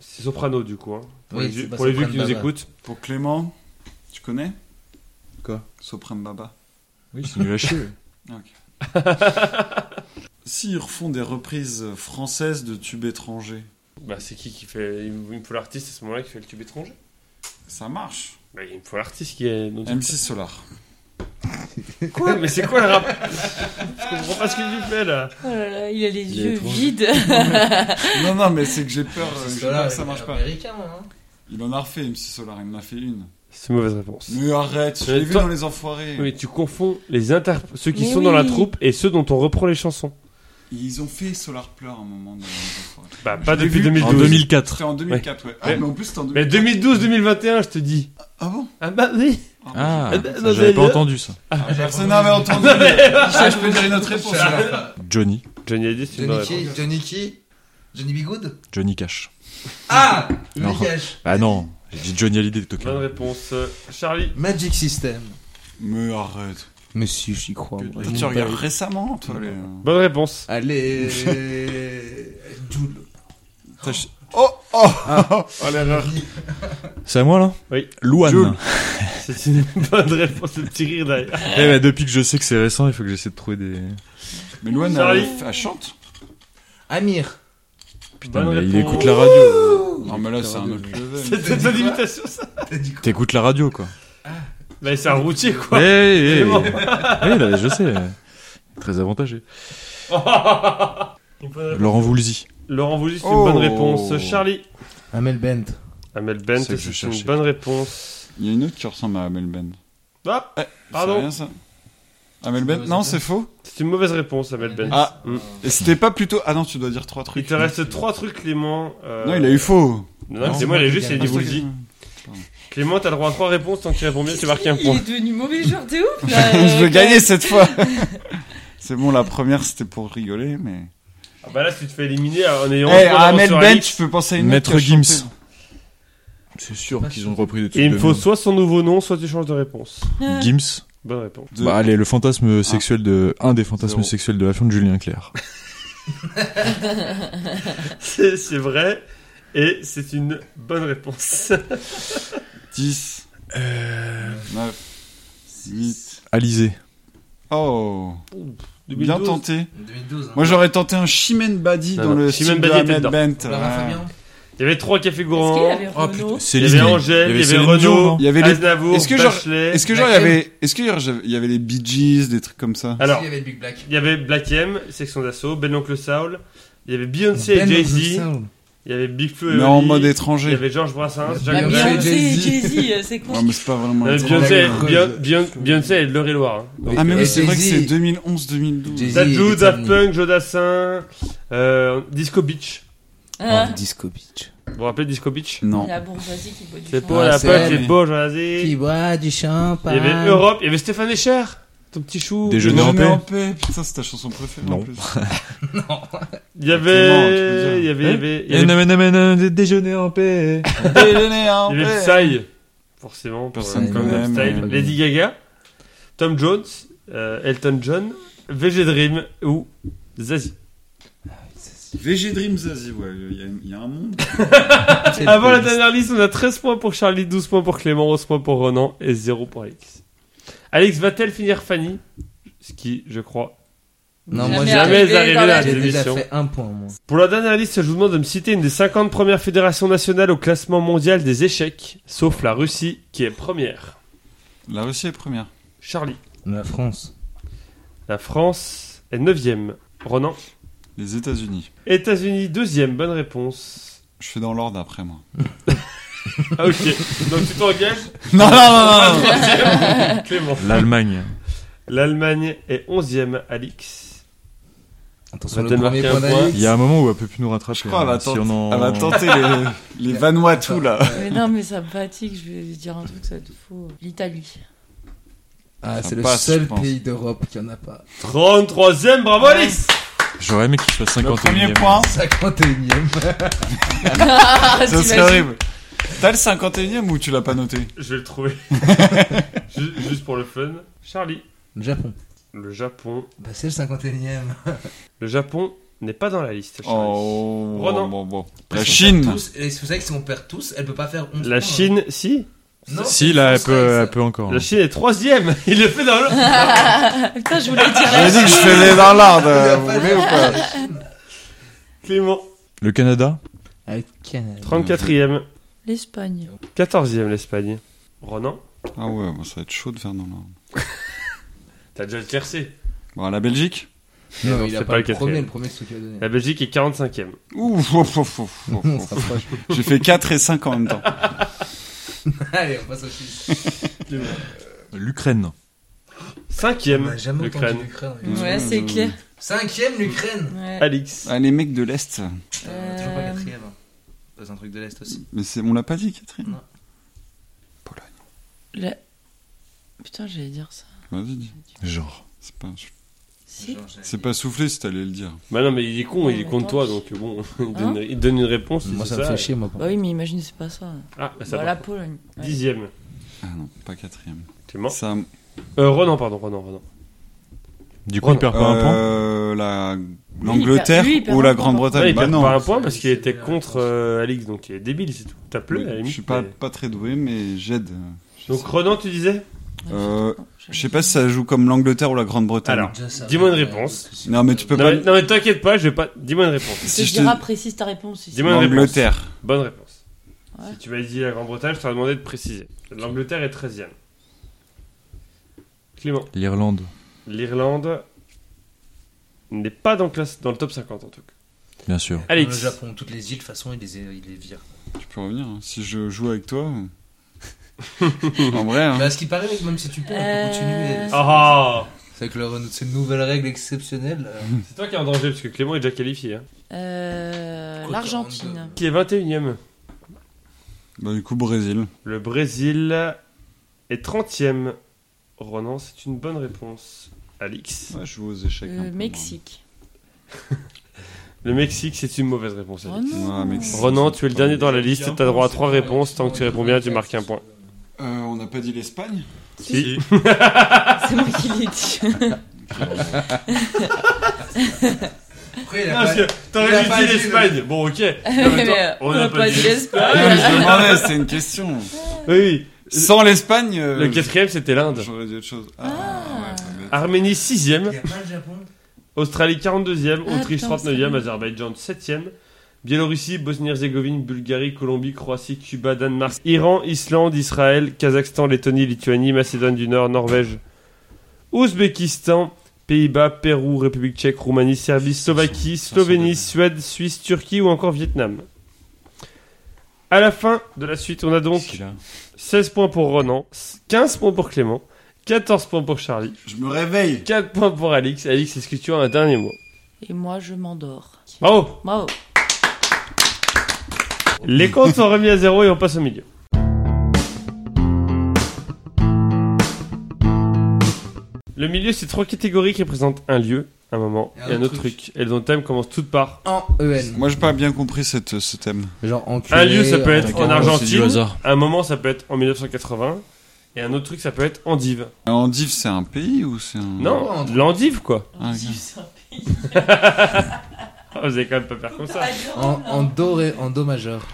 c'est Soprano du coup. Hein, pour
Oui,
les, vieux-
pas
pour les vieux
Sopran
qui nous écoutent.
Pour Clément, tu connais?
Quoi?
Soprano Baba.
Oui, c'est nul à chier.
S'ils refont des reprises françaises de tubes étrangers,
Bah, c'est qui qui fait. Il me faut l'artiste à ce moment-là qui fait le tube étranger?
ça marche.
Bah, il me faut l'artiste qui est. dont tu-
M6 Solar.
Quoi? Mais c'est quoi le rap? Je comprends pas ce que tu fais là.
Oh là là, il a les
Il
yeux vides.
non, non, mais c'est que j'ai peur, euh, que ça marche pas.
américain, hein.
Il en a refait M6 Solar, il en a fait une.
C'est une mauvaise réponse.
Mais arrête, je
Mais
l'ai vu
toi-
dans Les Enfoirés.
Oui, tu confonds les inter... ceux qui
Mais
sont dans la
oui.
troupe et ceux dont on reprend les chansons.
Ils ont fait Solar Pleure à un moment dans Les Enfoirés.
Bah, pas
l'ai
depuis
vu.
2012.
En 2004.
C'était en 2004, ouais. Ah,
Ouais.
mais en plus, c'était en
Mais
2004.
2012-2021, je te dis.
Ah bon?
Ah bah oui.
Ah,
Ah, bah,
ça, j'avais
mais
pas entendu ça.
Personne n'avait entendu. Ah, je peux dire une autre réponse.
Johnny.
Johnny Hallyday, c'est une bonne
Johnny
réponse.
qui Johnny qui? Johnny Bigood
Johnny Cash.
Ah
Non.
Johnny Cash.
Ah non, j'ai dit Johnny Hallyday,
Bonne
tocal.
réponse. Charlie.
Magic System.
Mais arrête.
Mais si, j'y crois.
Toi, tu regardes récemment, toi. Les...
Bonne réponse.
Allez. Jules.
T'as ch- Oh, oh, oh, l'erreur.
C'est à moi là?
Oui.
Louane.
Jules.
C'est une bonne réponse, le petit rire derrière.
Eh ben, depuis que je sais que c'est récent, il faut que j'essaie de trouver des.
Mais Louane,
Charlie.
elle, elle chante?
Amir.
Putain,
Bonne
mais il
réponse.
écoute la radio.
Non, mais là, c'est un autre level.
C'était ton imitation, ça
T'écoutes la radio quoi.
Bah, c'est un routier, quoi.
Eh, eh, eh. Oui, là, je sais. Très avantagé.
Une.
Laurent Voulzy.
Laurent Voulzy, c'est une
Oh.
bonne réponse. Charlie.
Amel Bent.
Amel Bent,
C'est que je
c'est une
cherchais.
bonne réponse.
Il y a une autre qui ressemble à Amel Ben.
Ah,
Eh,
Pardon.
C'est rien, ça. Amel Ben Non, c'est faux.
c'est une mauvaise réponse, Amel Bent.
Ah.
Mm.
Et c'était pas plutôt. Ah non, tu dois dire trois
Il
trucs.
te reste trois trucs, Clément. Euh,
Non, il a eu faux.
Non, non, moi, il a juste, il a dit Voulzy. Clément, t'as le droit à trois réponses, tant qu'il répond bien, tu marques un
Il
point.
est devenu mauvais joueur de ouf. là.
Je veux gagner cette fois. c'est bon, la première c'était pour rigoler, mais.
Ah bah là, si tu te fais éliminer en ayant...
Eh,
un point
Amel Ben, tu peux penser à une
Maître Gims. C'est sûr qu'ils ont repris des trucs
Et il me faut soit son nouveau nom, soit tu changes de réponse.
Gims.
Bonne réponse.
De-
Bah allez, le fantasme sexuel de... Un des fantasmes
Zéro.
sexuels de la fin de Julien Clerc.
C'est c'est vrai, et c'est une bonne réponse.
10,
Euh...
9, 8.
Alizé.
Oh, bien
2012.
tenté.
2012.
Moi j'aurais tenté un Chimène Badi dans
non,
le
Chimène
de
Badi
Ahmed. Bent.
Fabien.
Il y avait trois cafés gourmands.
Oh
Renault
Il y avait. Angèle, il y avait
non
Il y avait les-
Aznavour,
Est-ce que genre-. Est-ce que genre il y avait, est-ce que genre, il y avait les Bee Gees, des trucs comme ça
Alors,
Il y avait Big Black.
il y avait Black M, Section d'Assaut, Ben Oncle Saul, il y avait Beyoncé
Ben
et Jay-Z, il y avait Big Flo et
Mais en mode
Il y
étranger.
avait Georges Brassens,
Bah,
Jacques
Beyoncé,
Brel.
Beyoncé,
Jay-Z.
Jay-Z, euh, c'est quoi
Ouais, mais c'est pas vraiment
Euh,
étranger.
Beyoncé, et l'Eure-et-Loire. hein.
Ah, mais
Et
oui, c'est vrai que c'est 2011-2012.
Jay-Z.
Dadju,
et
Daft. Punk, Jodassin, euh, Disco Beach.
Hein
Oh, Disco Beach.
Vous vous rappelez Disco Beach?
Non.
La bourgeoisie qui boit du
C'est
champagne.
pour
Ah,
la peuple, les bourgeoisie.
Qui boit du
Il y
champagne.
avait Europe, il y avait Stéphane Echer, ton petit chou.
Déjeuner en
Déjeuner
paix.
Putain, c'est ta chanson préférée en
Non.
plus. Peux
avait,
dire.
il y avait, il y avait, il y avait,
déjeuner en paix.
Déjeuner en
il y avait
paix.
Psy, forcément,
Personne
euh, comme Style.
mais-
Lady Gaga, Tom Jones, euh, Elton John, VG Dream ou Zazie.
VG Dream Zazie, ouais, il y, a- il y a un monde.
Avant la dernière liste, on a 13 points pour Charlie, 12 points pour Clément, 11 points pour Ronan et 0 pour Alex. Alex va-t-elle finir Fanny? Ce qui, je crois,
Non, moi
Jamais
j'ai
arrivé
arrivé
dans
à
la
j'ai déjà fait un point, moi.
Pour la dernière liste, je vous demande de me citer une des 50 premières fédérations nationales au classement mondial des échecs, sauf la Russie qui est première.
La Russie est première.
Charlie.
La France.
La France est 9ème. Ronan?
Les États-Unis.
États-Unis, deuxième. Bonne réponse.
Je fais dans l'ordre après, moi.
Ah, ok. Donc tu t'engages
Non, non, non, non, non.
Clément.
L'Allemagne.
L'Allemagne est 11ème. Alix.
Attention, le
te
premier point.
Il y a un moment où elle peut plus nous rattraper.
Je crois qu'elle va,
hein, si en-
va tenter les, les Vanuatu, là.
Mais non, mais ça me fatigue, je vais dire un truc, ça va être faux. L'Italie.
Ah, c'est le
passe,
seul pays d'Europe qui en a pas.
33ème. Bravo Alix
J'aurais aimé qu'il soit
Le
51
premier point,
51ème.
Ah,
ça serait horrible. T'as le 51ème ou tu l'as pas noté
Je vais le trouver. Ju- Juste pour le fun. Charlie.
Le Japon.
Le Japon.
Bah, c'est le 51ème.
Le Japon n'est pas dans la liste. Charlie.
Oh,
Ronan.
bon, bon.
Parce
La Chine.
tous, et vous savez que si on perd tous, elle peut pas faire 11
La
points,
Chine, si.
Non,
Si, là, elle peut, elle peut encore.
La Chine est troisième. Il le fait dans le.
Putain, je voulais dire
J'avais
la
dit que je
Chine.
fais les dans l'ordre, euh, vous voulez ou pas
Clément.
Le Canada
Avec Canada.
34ème.
L'Espagne.
14ème l'Espagne. Ronan.
Ah ouais, bon, ça va être chaud de faire dans l'ordre.
T'as déjà le tiercé.
Bon, la Belgique
Non,
Non,
il
c'est
a
pas
pas
le
le premier, le premier ce qu'il a donné.
La Belgique est 45ème.
Ouf, ouf, ouf, ouf, ouf. J'ai fait 4 et 5 en même temps.
Allez, on passe au Suisse.
L'Ukraine.
Cinquième,
On a jamais entendu
l'Ukraine.
l'Ukraine.
Ouais, c'est clair.
Cinquième, l'Ukraine.
Ouais.
Alix.
Ah, les mecs de l'Est.
Toujours pas
Euh,
quatrième. C'est un truc de l'Est aussi.
Mais c'est, on l'a pas dit, Catherine
Non.
Pologne.
la- Putain, j'allais dire ça.
Vas-y, dis.
Genre.
C'est pas,
Si.
c'est pas soufflé si t'allais le dire.
Bah non, mais il est con, il est contre toi, donc bon, il donne,
Hein
il donne une réponse.
Moi,
c'est
ça me fait chier, moi.
Bah oui, mais imagine, c'est pas ça.
Ah, bah ça
Bah,
va.
la Pologne. Ouais.
Dixième.
Ah non, pas quatrième.
Clément.
Ça,
Euh, Ronan, pardon, Ronan, Ronan.
Du coup, il perd pas un point
euh, la, l'Angleterre ou la Grande-Bretagne
Ouais, il
Bah
perd
non.
pas un point parce qu'il
C'est
était contre
je
euh, Alix, donc il est débile, c'est tout. T'as pleu, à la
Je
limite.
suis pas,
mais-
pas très doué, mais j'aide. Je
Donc. Ronan, tu disais?
Euh, je sais pas si ça joue comme l'Angleterre ou la Grande-Bretagne.
Alors, dis-moi une réponse.
Non, mais tu peux
Non,
pas.
mais, non, mais t'inquiète pas, je vais pas. Dis-moi une réponse.
Si je te-
diras précise ta réponse. ici.
Dis-moi une réponse.
L'Angleterre.
Bonne réponse.
Ouais.
Si tu m'as dit la Grande-Bretagne, je t'aurais demandé de préciser. L'Angleterre est 13ème. Clément.
L'Irlande.
L'Irlande n'est pas dans, le classe, dans le top 50 en tout cas.
Bien sûr.
Le
Alex.
Japon, toutes les îles, de toute façon, il les, il les vire.
Tu peux revenir. hein. Si je joue avec toi. en vrai, hein.
Mais à ce qui paraît, même si tu perds, on
Euh,
peut continuer.
Ah ah
C'est avec leur, ces nouvelles règles exceptionnelles. euh,
C'est toi qui es en danger parce que Clément est déjà qualifié. Hein.
Euh, L'Argentine.
Qui est 21ème
Bah, du coup, Brésil.
Le Brésil est 30ème. Ronan, c'est une bonne réponse. Alix.
Ouais, je joue aux échecs.
Le Mexique.
Le Mexique, c'est une mauvaise réponse.
Oh
Alix.
non.
Mexique.
Ronan, tu es le dernier dans la liste. T'as droit à 3 réponses. Tant que tu réponds bien, tu marques un point.
Euh, on n'a pas dit l'Espagne
Si.
C'est moi qui l'ai dit.
Après, il a
Ah, parce
pas-
que t'aurais
il a
dû
pas
dire
dit
l'Espagne. Bon, ok. Mais, on n'a pas dit
l'Espagne.
mais je me demandais, c'était une question.
Oui, oui.
Sans l'Espagne. euh,
Le quatrième, c'était l'Inde.
J'aurais dit autre chose. Ah,
Ah.
ouais.
Arménie, 6ème.
Il y a pas le Japon?
Australie 42e, Autriche
Attends,
39e,
ça-
Azerbaïdjan 7e, Biélorussie, Bosnie-Herzégovine, Bulgarie, Colombie, Croatie, Cuba, Danemark, Iran, Islande, Israël, Kazakhstan, Lettonie, Lituanie, Macédoine du Nord, Norvège, Ouzbékistan, Pays-Bas, Pérou, République tchèque, Roumanie, Serbie, Slovaquie, Slovénie, Suède, Suisse, Turquie ou encore Vietnam. À la fin de la suite, on a donc
Celui-là.
16 points pour Ronan, 15 points pour Clément, 14 points pour Charlie,
Je me réveille.
4 points pour Alix. Alix, est-ce que tu as un dernier mot?
Et moi, je m'endors.
Bravo
Bravo.
Les comptes sont remis à zéro et on passe au milieu. Le milieu, c'est trois catégories qui représentent un lieu, un moment et un autre truc. Et dont le thème commence toutes par
En EN.
Moi, j'ai pas bien compris cette, ce thème.
Genre enculé.
un lieu, ça peut être en Argentine, un moment, ça peut être en 1980, et un autre truc, ça peut être en Div.
Andiv, c'est un pays ou c'est un.
Non,
en-
l'endive, quoi.
Ah, ok.
Oh, vous allez quand même pas faire comme ça.
En, en do, ré- en do majeur.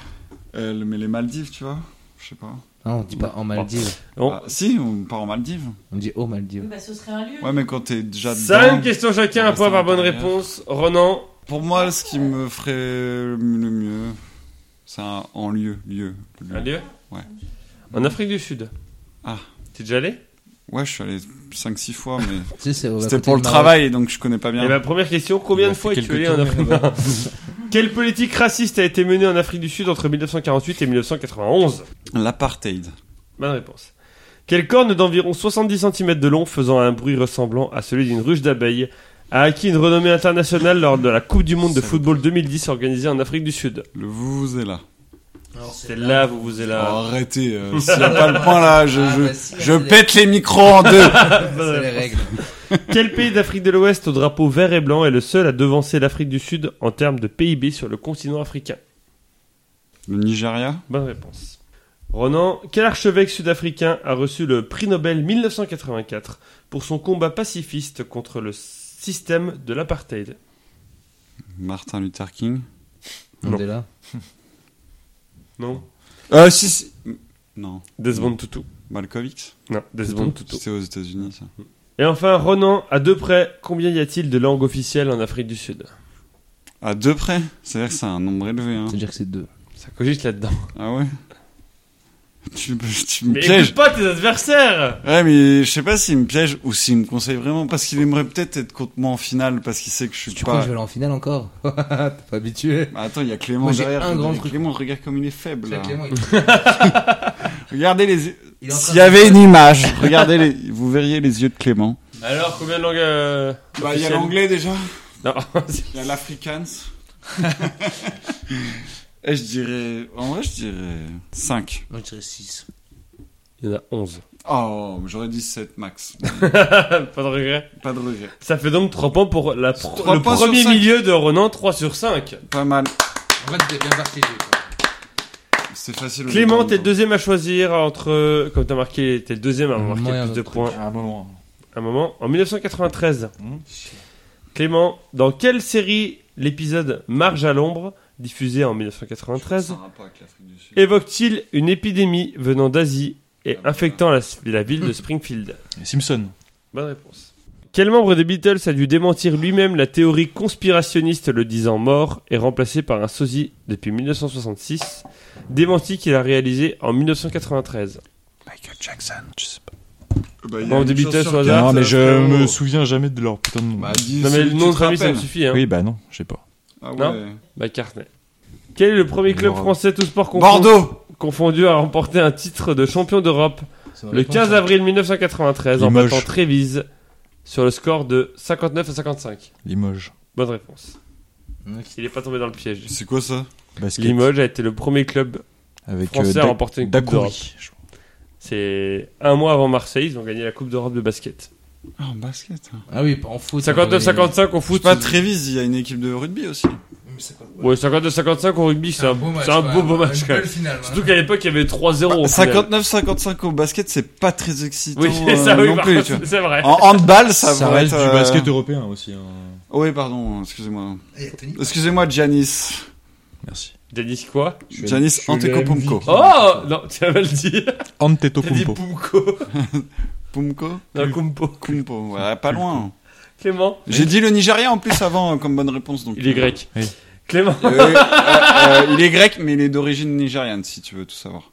Euh, le- mais les Maldives, tu vois Je sais pas.
Non, on dit pas en Maldives.
Bon.
Ah, si, on part en Maldives.
On dit au Maldives.
Bah, ce serait un lieu.
Ouais, mais quand t'es déjà dedans.
Cinq questions chacun, un point par bonne réponse. Ronan,
Pour moi, ce qui me ferait le mieux, c'est un en lieu. lieu. lieu.
un lieu
Ouais.
En Afrique du Sud.
Ah.
T'es déjà allé?
Ouais, je suis allé 5-6 fois, mais
Tu sais,
c'était pour le
Maroc.
travail, donc je connais pas bien.
Et ma première question, combien de fois es-tu allé en Afrique Quelle politique raciste a été menée en Afrique du Sud entre 1948 et 1991
L'apartheid.
Bonne réponse. Quelle corne d'environ 70 cm de long faisant un bruit ressemblant à celui d'une ruche d'abeilles a acquis une renommée internationale lors de la Coupe du Monde de football 2010 organisée en Afrique du Sud?
Le vous vous est là.
Alors,
C'est là, vous vous êtes
Oh,
là.
arrêtez, euh, s'il y a pas le point là, je,
Ah,
je,
bah si,
je pète les micros en deux.
C'est les règles.
Quel pays d'Afrique de l'Ouest au drapeau vert et blanc est le seul à devancer l'Afrique du Sud en termes de PIB sur le continent africain?
Le Nigeria?
Bonne réponse. Ronan, quel archevêque sud-africain a reçu le prix Nobel 1984 pour son combat pacifiste contre le système de l'apartheid?
Martin Luther King?
On
Non.
est là.
Non.
Euh, si, si. Non.
Desmond Tutu.
Malkovich
Non, Desmond Tutu.
C'était aux États-Unis, ça.
Et enfin, Ronan, à deux près, combien y a-t-il de langues officielles en Afrique du Sud?
À deux près? C'est-à-dire que c'est un nombre élevé. Hein.
C'est-à-dire que c'est deux.
Ça cogite là-dedans.
Ah ouais? tu, tu me
Mais
pièges.
écoute pas tes adversaires
Ouais, mais je sais pas s'il me piège ou s'il me conseille vraiment. Parce qu'il aimerait peut-être être contre moi en finale parce qu'il sait que je suis
Tu crois
pas.
que je vais aller en finale encore T'es pas habitué.
Bah, attends, il y a Clément
Moi, j'ai
derrière.
un grand truc.
Clément, regarde comme il est faible. là.
Clément, il-
Regardez les S'il y avait une image, regardez les. Vous verriez les yeux de Clément.
Alors, combien de langues euh,
Bah, il y a l'anglais déjà.
Non,
Il y a l'afrikaans. Et je dirais. En vrai, je dirais 5.
Moi, je dirais 6.
il y en a 11.
Oh, j'aurais dit 7 max.
pas de regret.
Pas de regret.
Ça fait donc 3 points pour la pro-
Trois
le
points sur
premier
cinq.
milieu de Ronan, 3 sur 5.
Pas mal.
En fait, t'es bien parti.
C'est facile. au
Clément,
départ,
t'es le deuxième à choisir entre. Comme t'as marqué, t'es le deuxième à avoir marqué
un
plus de
autre
points.
À un moment.
Un moment, en 1993.
Mhm.
Clément, dans quelle série l'épisode Marge à l'ombre, diffusé en 1993,
C'est un rapport avec l'Afrique du Sud.
évoque-t-il une épidémie venant d'Asie et
Ah,
infectant la, la ville de Springfield?
Simpson.
Bonne réponse. Quel membre des Beatles a dû démentir lui-même la théorie conspirationniste le disant mort et remplacé par un sosie depuis 1966, démenti qu'il a réalisé en 1993
Michael Jackson. Je sais pas.
Bah, y a une
des Beatles au hasard.
Non, mais
euh,
je me souviens jamais de leur putain de nom.
Bah, dis
Non mais le nom de famille ça me suffit hein.
Oui, bah non, je sais pas.
Ah ouais.
Non McCartney. Quel est le premier club français tout sport confondu,
Bordeaux
confondu à remporter un titre de champion d'Europe le 15 avril 1993 en battant Trévise sur le score de 59 à 55
Limoges.
Bonne réponse. Il est pas tombé dans le piège.
C'est quoi ça?
Basket.
Limoges a été le premier club
Avec
français
euh,
à
Da-
remporter une coupe d'Europe. C'est un mois avant Marseille, ils ont gagné la Coupe d'Europe de basket.
Ah, en basket. hein.
Ah oui, en foot.
59-55 au
C'est
foot.
pas Trévise, il y a une équipe de rugby aussi.
Ouais, 52-55 au rugby, c'est un, c'est un beau beau match quand même. Surtout qu'à l'époque, il y avait 3-0 au final.
59-55 au basket, c'est pas très excitant
Oui,
euh,
ça oui,
non plus. tu vois.
c'est vrai.
En handball, ça,
Ça
va être,
du
euh,
basket européen aussi. hein.
Oui, pardon, excusez-moi. Excusez-moi, Giannis.
Merci.
Denis quoi?
Giannis Antetokounmpo.
Oh Non, tu as mal dit. T'as dit
Antetokounmpo.
Pumko. Non, Kumpo.
Kumpo, ouais, pas loin.
Clément
J'ai dit le Nigeria en plus avant euh, comme bonne réponse. Donc,
Il est grec.
Oui.
Clément
Euh, euh, euh, il est grec, mais il est d'origine nigériane, si tu veux tout savoir.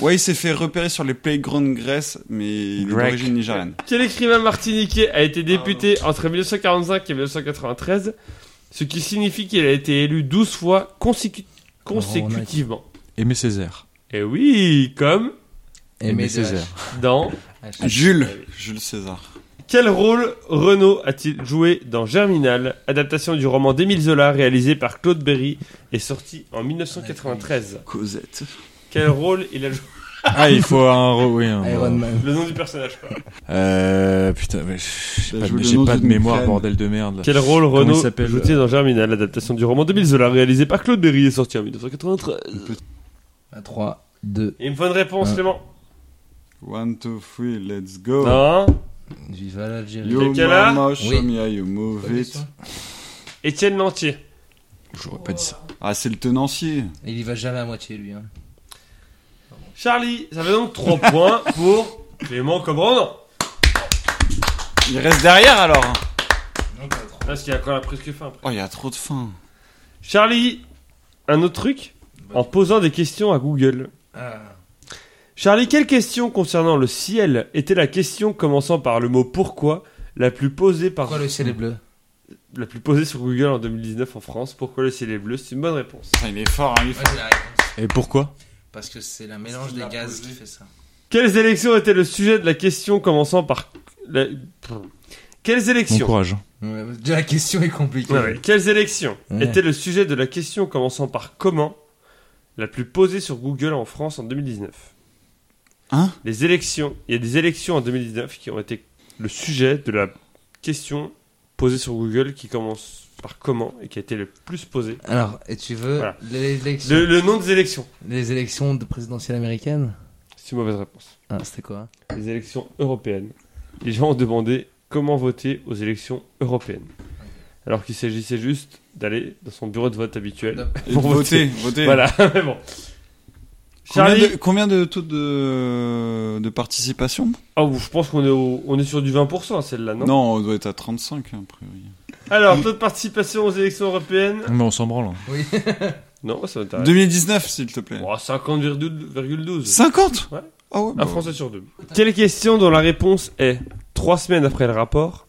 Ouais, il s'est fait repérer sur les playgrounds Grèce, mais il est
Grec.
d'origine nigériane.
Quel écrivain martiniquais a été député entre 1945 et 1993 Ce qui signifie qu'il a été élu 12 fois consécu- consécutivement.
Aimé Césaire.
Et oui, comme
Aimé Césaire.
dans
Jules. Jules César.
Quel rôle Renaud a-t-il joué dans Germinal, adaptation du roman d'Émile Zola réalisé par Claude Berry et sorti en 1993
Cosette.
Quel rôle il a joué?
Ah, il faut un. Oui, un
Iron Man.
Le nom du personnage, quoi.
Euh. Putain, mais j'ai
Il a
pas,
joué
de-
le
j'ai
nom
pas de
d'une
mémoire,
crème.
bordel de merde. là.
Quel rôle Renaud
il s'appelle,
jouait dans Germinal, adaptation du roman d'Émile Zola réalisé par Claude Berry et sorti en 1993
À 3, 2,
Et une bonne réponse,
Ouais.
Clément
One, two, three, let's go.
Non.
viva l'Algérie.
Yo
Quelqu'un là
mama, show
Oui.
me how you move it.
Étienne Lantier.
J'aurais pas dit ça.
Ah, c'est le tenancier.
Il y va jamais à moitié, lui. Hein.
Charlie, ça fait donc 3 points pour Clément comme Renan.
Il reste derrière alors.
Parce qu'il y a encore la presque fin. après.
Oh, il y a trop de faim.
Charlie, un autre truc? En posant des questions à Google.
Ah.
Charlie, quelle question concernant le ciel était la question commençant par le mot pourquoi la plus posée par
Pourquoi le ciel est bleu
la plus posée sur Google en 2019 en France Pourquoi le ciel est bleu C'est une bonne réponse.
Putain, il est fort, hein, il est fort.
Et pourquoi?
Parce que c'est la mélange des gaz qui fait ça.
Quelles élections étaient le sujet de la question commençant par la- Quelles
Bon
élections
courage.
Ouais, déjà la question est compliquée.
Ouais, ouais. Quelles élections
Ouais.
étaient le sujet de la question commençant par comment la plus posée sur Google en France en 2019
Hein
Les élections, il y a des élections en 2019 qui ont été le sujet de la question posée sur Google qui commence par comment et qui a été le plus posée.
Alors, et tu veux
Voilà.
les, élections,
Le, le nom des élections
les élections de présidentielles américaines
C'est une mauvaise réponse.
Ah, c'était quoi
Les élections européennes. Les gens ont demandé comment voter aux élections européennes. Alors qu'il s'agissait juste d'aller dans son bureau de vote habituel. Pour
voter, voter.
Voilà, mais bon.
Combien de, combien de taux de, de participation?
Oh, je pense qu'on est, au- on est sur du 20% à celle-là, non,
non. on doit être à 35 a priori.
Alors, taux de participation aux élections européennes?
Mais on s'en branle. hein.
Oui.
Non, ça m'intéresse.
2019 s'il te plaît.
Oh, 50,12.
50
Ouais.
Ah ouais,
Un
bah,
Français sur deux. Quelle question dont la réponse est trois semaines après le rapport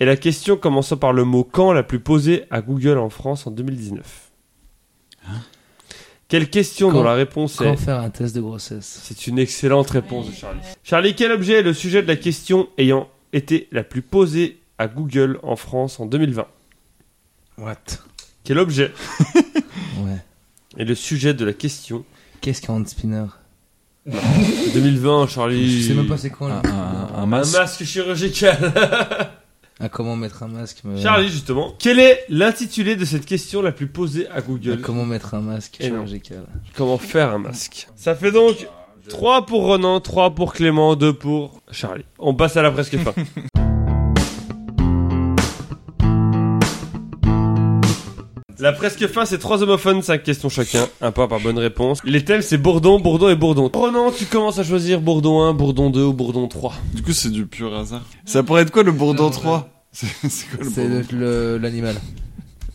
est la question commençant par le mot quand la plus posée à Google en France en 2019 Quelle question
Quand-
dont la réponse
Comment
est
faire un test de grossesse
C'est une excellente réponse de Charlie. Charlie, quel objet est le sujet de la question ayant été la plus posée à Google en France en 2020
What?
Quel objet
Ouais.
est le sujet de la question
Qu'est-ce qu'un hand spinner
2020, Charlie
Je sais même pas c'est quoi.
Un,
le-
un- un
Un
masque.
masque chirurgical.
Ah, comment mettre un masque
Charlie, justement. Quel est l'intitulé de cette question la plus posée à Google
comment mettre un masque
Et non.
chirurgical
Comment faire un masque Ça fait donc 3 pour Ronan, 3 pour Clément, 2 pour Charlie. On passe à la presque fin. La presque fin, c'est trois homophones, 5 questions chacun, un point par bonne réponse. Les thèmes, c'est Bourdon, Bourdon et Bourdon. Ronan, tu commences à choisir Bourdon 1, Bourdon 2 ou Bourdon 3.
Du coup, c'est du pur hasard. Ça pourrait être quoi le bourdon
Non,
3 C'est c'est quoi le
C'est
bourdon
le- le- l'animal.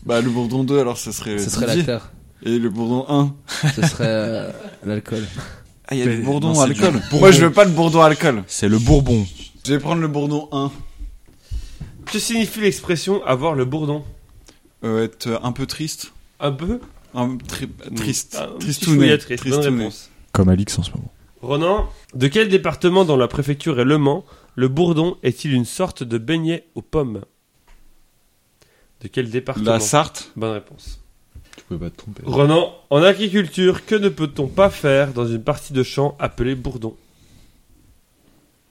Bah, le bourdon 2, alors ça serait.
Ce serait
Didier.
l'acteur.
Et le bourdon 1
Ce serait euh, l'alcool.
Ah, il y a
Mais
le bourdon
non, c'est
alcool.
du
Pourquoi je veux pas le bourdon alcool
C'est le Bourbon.
Je vais prendre le bourdon 1.
Que signifie l'expression avoir le bourdon?
Euh, être un peu triste.
Un peu
Un, tri- triste.
Un
Tristounet.
triste, bonne
Tristounet.
réponse.
Comme Alix en ce moment.
Ronan, de quel département dans la préfecture est Le Mans le bourdon est-il une sorte de beignet aux pommes? De quel département?
La Sarthe.
Bonne réponse.
Tu pouvais pas te tromper.
Ronan, en agriculture, que ne peut-on pas faire dans une partie de champ appelée bourdon?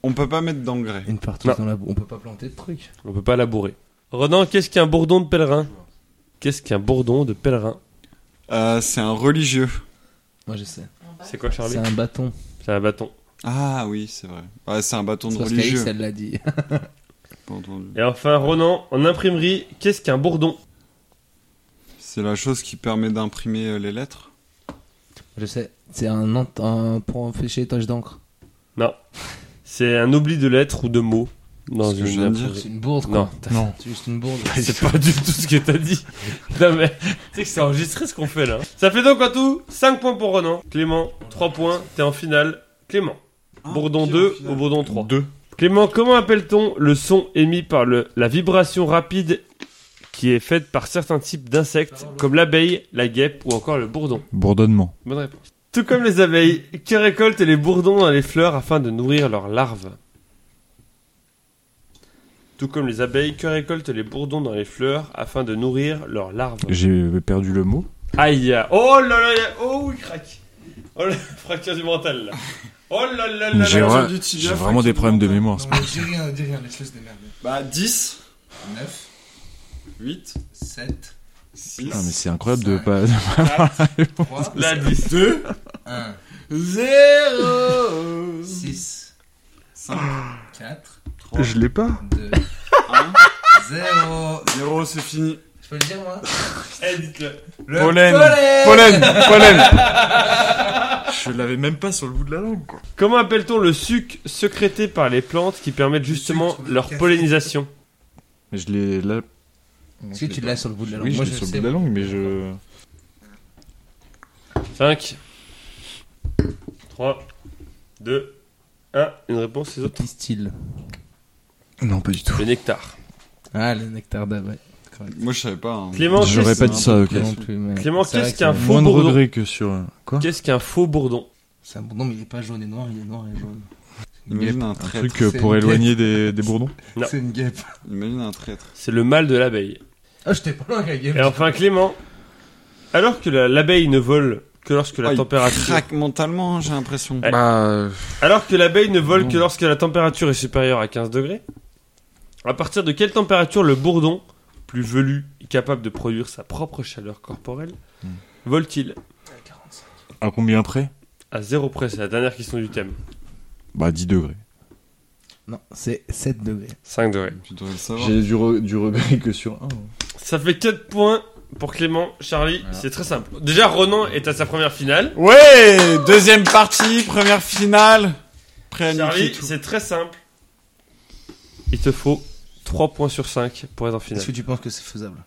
On peut pas mettre d'engrais.
Une partie
Non.
dans la... On peut pas planter de trucs.
On peut pas labourer. Ronan, qu'est-ce qu'un bourdon de pèlerin? Qu'est-ce qu'un bourdon de pèlerin
Euh, c'est un religieux.
Moi je sais.
C'est quoi Charlie
C'est un bâton.
C'est un bâton.
Ah oui, c'est vrai. Ouais, c'est un bâton de
Parce
religieux.
qu'Alix elle l'a dit.
Pas entendu.
Et enfin, Ronan, en imprimerie, qu'est-ce qu'un bourdon
C'est la chose qui permet d'imprimer euh, les lettres.
Je sais. C'est un, ent- un pour empêcher tâche d'encre.
Non. C'est un oubli de lettres ou de mots dans
Ce que je
une
viens de dire.
imprimerie.
C'est une bourde quoi.
Non,
Non.
C'est juste une bourde.
C'est pas du tout ce que t'as dit. Non mais, tu sais que c'est enregistré ce qu'on fait là. Ça fait donc en tout 5 points pour Ronan. Clément, 3 points, t'es en finale. Clément. Bourdon 2 ou Bourdon 3
Deux.
Clément, comment appelle-t-on le son émis par le, la vibration rapide qui est faite par certains types d'insectes comme l'abeille, la guêpe ou encore le bourdon?
Bourdonnement.
Bonne réponse. Tout comme les abeilles, qui récoltent les bourdons dans les fleurs afin de nourrir leurs larves? Tout comme les abeilles, que récoltent les bourdons dans les fleurs afin de nourrir leurs larves.
J'ai perdu le mot.
Aïe aïe. Oh là là, là, oh il craque. Oh la fracture du mental là. Oh là là là
J'ai vraiment des problèmes de mémoire.
Non, mais dis rien, dis rien, laisse-le se démerder.
Bah 10,
9,
8,
7,
6,
Putain, mais c'est incroyable de pas.
3,
La 10.
2,
1,
0,
6,
5,
4,
3,
Je l'ai pas.
2,
1,
0.
0, c'est fini.
Je peux le dire, moi
Eh, dites-le.
Le
Pollen.
pollen
Pollen Pollen Je l'avais même pas sur le bout de la langue, quoi.
Comment appelle-t-on le suc sécrété par les plantes qui permettent justement
sucre
leur
café.
pollinisation?
Mais je l'ai là.
Est-ce que tu l'as sur le bout de la langue
Oui, je
Moi,
l'ai
je
sur le bout de la langue, mais je.
5, 3, 2, 1. Une réponse, les autres
Pistil.
Non, pas du tout.
Le nectar.
Ah, le nectar d'abeille. Correct.
Moi je savais pas. hein.
Clément,
J'aurais pas dit ça, ok.
Moi non plus, mais
Clément, qu'est-ce
que
qu'un faux
Moins de
bourdon
regrets que sur. Quoi
Qu'est-ce qu'un faux bourdon
C'est un bourdon, mais il est pas jaune et noir, il est noir et jaune. Une
Imagine
guêpe.
un
Un
traître.
truc euh,
c'est
pour
une
éloigner des, des bourdons.
C'est une guêpe.
Imagine un traître.
C'est le mâle de l'abeille.
Ah, j'étais pas loin avec la guêpe.
Et enfin, Clément, alors que la- l'abeille ne vole que lorsque la
Ah, il
température...
craque mentalement, j'ai l'impression.
Bah.
Alors que l'abeille ne vole
Non.
que lorsque la température est supérieure à 15 degrés, à partir de quelle température le bourdon, plus velu et capable de produire sa propre chaleur corporelle,
Hmm.
vole-t-il
À combien près
À zéro près, c'est la dernière question du thème.
Bah 10 degrés.
Non, c'est 7 degrés.
5 degrés.
Tu devrais le savoir.
J'ai du, re- du regret que sur 1.
Ça fait 4 points pour Clément. Charlie,
Voilà.
c'est très simple. Déjà, Ronan est à sa première finale.
Ouais, deuxième partie, première finale. Prêt à niquer
Charlie, c'est très simple. Il te faut 3 points sur 5 pour être en finale.
Est-ce que tu penses que c'est faisable?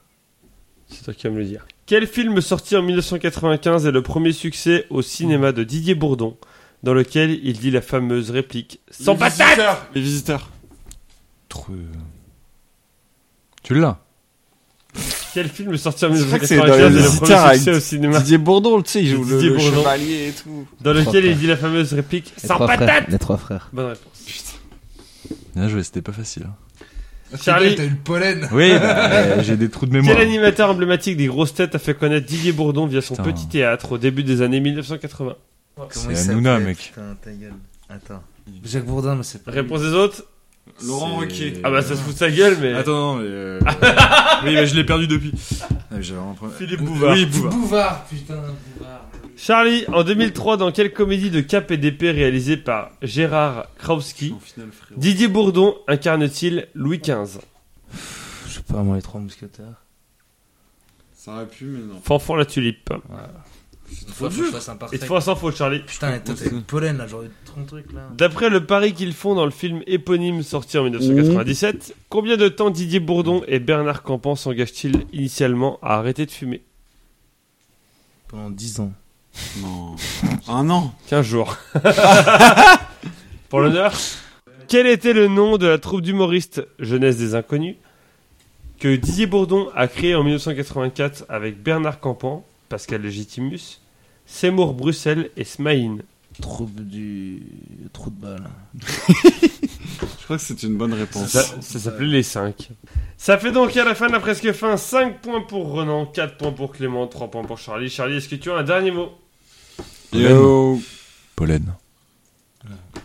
C'est toi qui vas me le dire. Quel film sorti en 1995 est le premier succès au cinéma de Didier Bourdon, dans lequel il dit la fameuse réplique Sans
Les
patate
visiteurs, Les visiteurs.
Trop. euh, Tu l'as?
Quel film sorti en
Je crois que c'est dans
1995
Les
est le premier succès au cinéma,
Didier Bourdon, tu sais, il joue le,
Didier
le
Bourdon.
chevalier et tout.
dans lequel il dit la fameuse réplique
Les
Sans patate
frères. Les trois frères.
Bonne réponse.
Bien joué, c'était pas facile. hein.
Charlie.
T'as eu le pollen.
Oui, bah, euh, j'ai des trous de mémoire.
Quel animateur emblématique des grosses têtes a fait connaître Didier Bourdon via son
Putain.
petit théâtre au début des années 1980
C'est Hanouna, mec.
Putain, ta gueule. Attends. Jacques Bourdin, mais c'est pas.
Réponse des autres?
Laurent Ruquier.
Ah bah ça se fout de sa gueule, mais.
Attends, non, mais. euh, oui, mais je l'ai perdu depuis. Ah.
Philippe Bouvard.
Oui, Bouvard.
Bouvard, putain, Bouvard.
Charlie, en 2003, dans quelle comédie de Cap et d'épée réalisée par Gérard
frérot.
Didier Bourdon incarne-t-il Louis XV
Je sais pas, moi, les trois mousquetaires.
Ça aurait pu, mais non.
Fanfan la tulipe.
Il faut que je fasse un parfait.
sans faute, Charlie.
Putain, t'as le pollen là, j'aurais eu 30 trucs là.
D'après le pari qu'ils font dans le film éponyme sorti en 1997, combien de temps Didier Bourdon et Bernard Campan s'engagent-ils initialement à arrêter de fumer?
Pendant 10 ans.
Non. Un an.
15 jours. Pour l'honneur. Quel était le nom de la troupe d'humoristes Jeunesse des Inconnus que Didier Bourdon a créé en 1984 avec Bernard Campan, Pascal Legitimus, Seymour Bruxelles et Smaïn?
Troupe du. Trou de balle.
Je crois que c'est une bonne réponse.
Ça, ça s'appelait les 5. Ça fait donc à la fin de la presque fin 5 points pour Renan, 4 points pour Clément, 3 points pour Charlie. Charlie, est-ce que tu as un dernier mot?
Yo.
Pollen.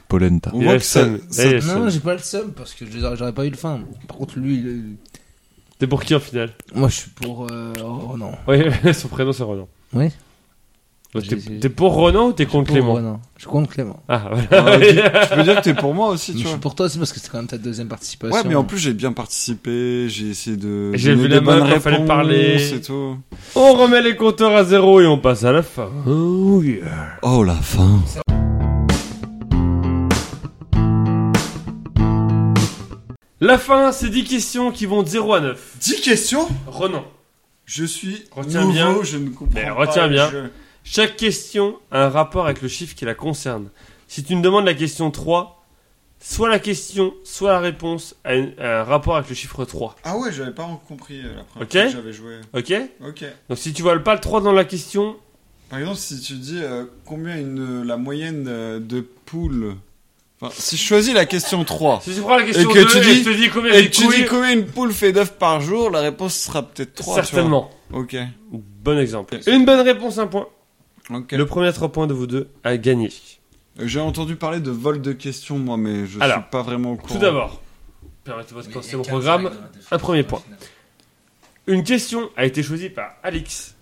Pollen, t'as.
On voit que ça, ça-
a le
Non, j'ai pas le seum parce que j'aurais pas eu le fin. Par contre, lui, il-
T'es pour qui en finale?
Moi je suis pour. Euh... Oh non.
Oui, son prénom c'est Renan.
Oui.
T'es pour Renan ou t'es contre
Pour
Clément
Renan. Je compte Clément.
Ah, voilà.
Ah, tu, tu peux dire que t'es pour moi aussi,
Mais
tu
je
vois.
suis pour toi aussi parce que c'était quand même ta deuxième participation.
Ouais, mais en plus j'ai bien participé, j'ai essayé de.
J'ai la main
bonnes
quand fallait parler.
et tout.
On remet les compteurs à zéro et on passe à la fin. Oh yeah.
Oh la fin.
La fin, c'est 10 questions qui vont de 0 à 9.
10 questions?
Renan,
Je suis
Retiens
nouveau,
bien.
je ne comprends
Mais
pas.
retiens bien.
je-
chaque question a un rapport avec le chiffre qui la concerne. Si tu me demandes la question 3, soit la question, soit la réponse a, une- a un rapport avec le chiffre 3.
Ah ouais, j'avais pas compris euh, la première
Ok.
fois que j'avais joué.
Ok
Ok.
Donc si tu vois pas le 3 dans la question,
Par exemple, si tu dis euh, combien une, la moyenne euh, de poules? Enfin, si je choisis la question 3
Si tu prends la question
Et que
2
tu
et
dis-
je te dis combien
et que tu dis
couilles,
combien une poule fait d'œufs par jour, la réponse sera peut-être 3.
certainement.
Ok.
Bon exemple. Une bonne réponse, un point. Le premier à 3 points de vous deux a gagné.
J'ai entendu parler de vol de questions, moi, mais je
Alors,
suis pas vraiment au courant.
Tout d'abord, permettez-moi de commencer mon programme. Un premier point. Une question a été choisie par Alix,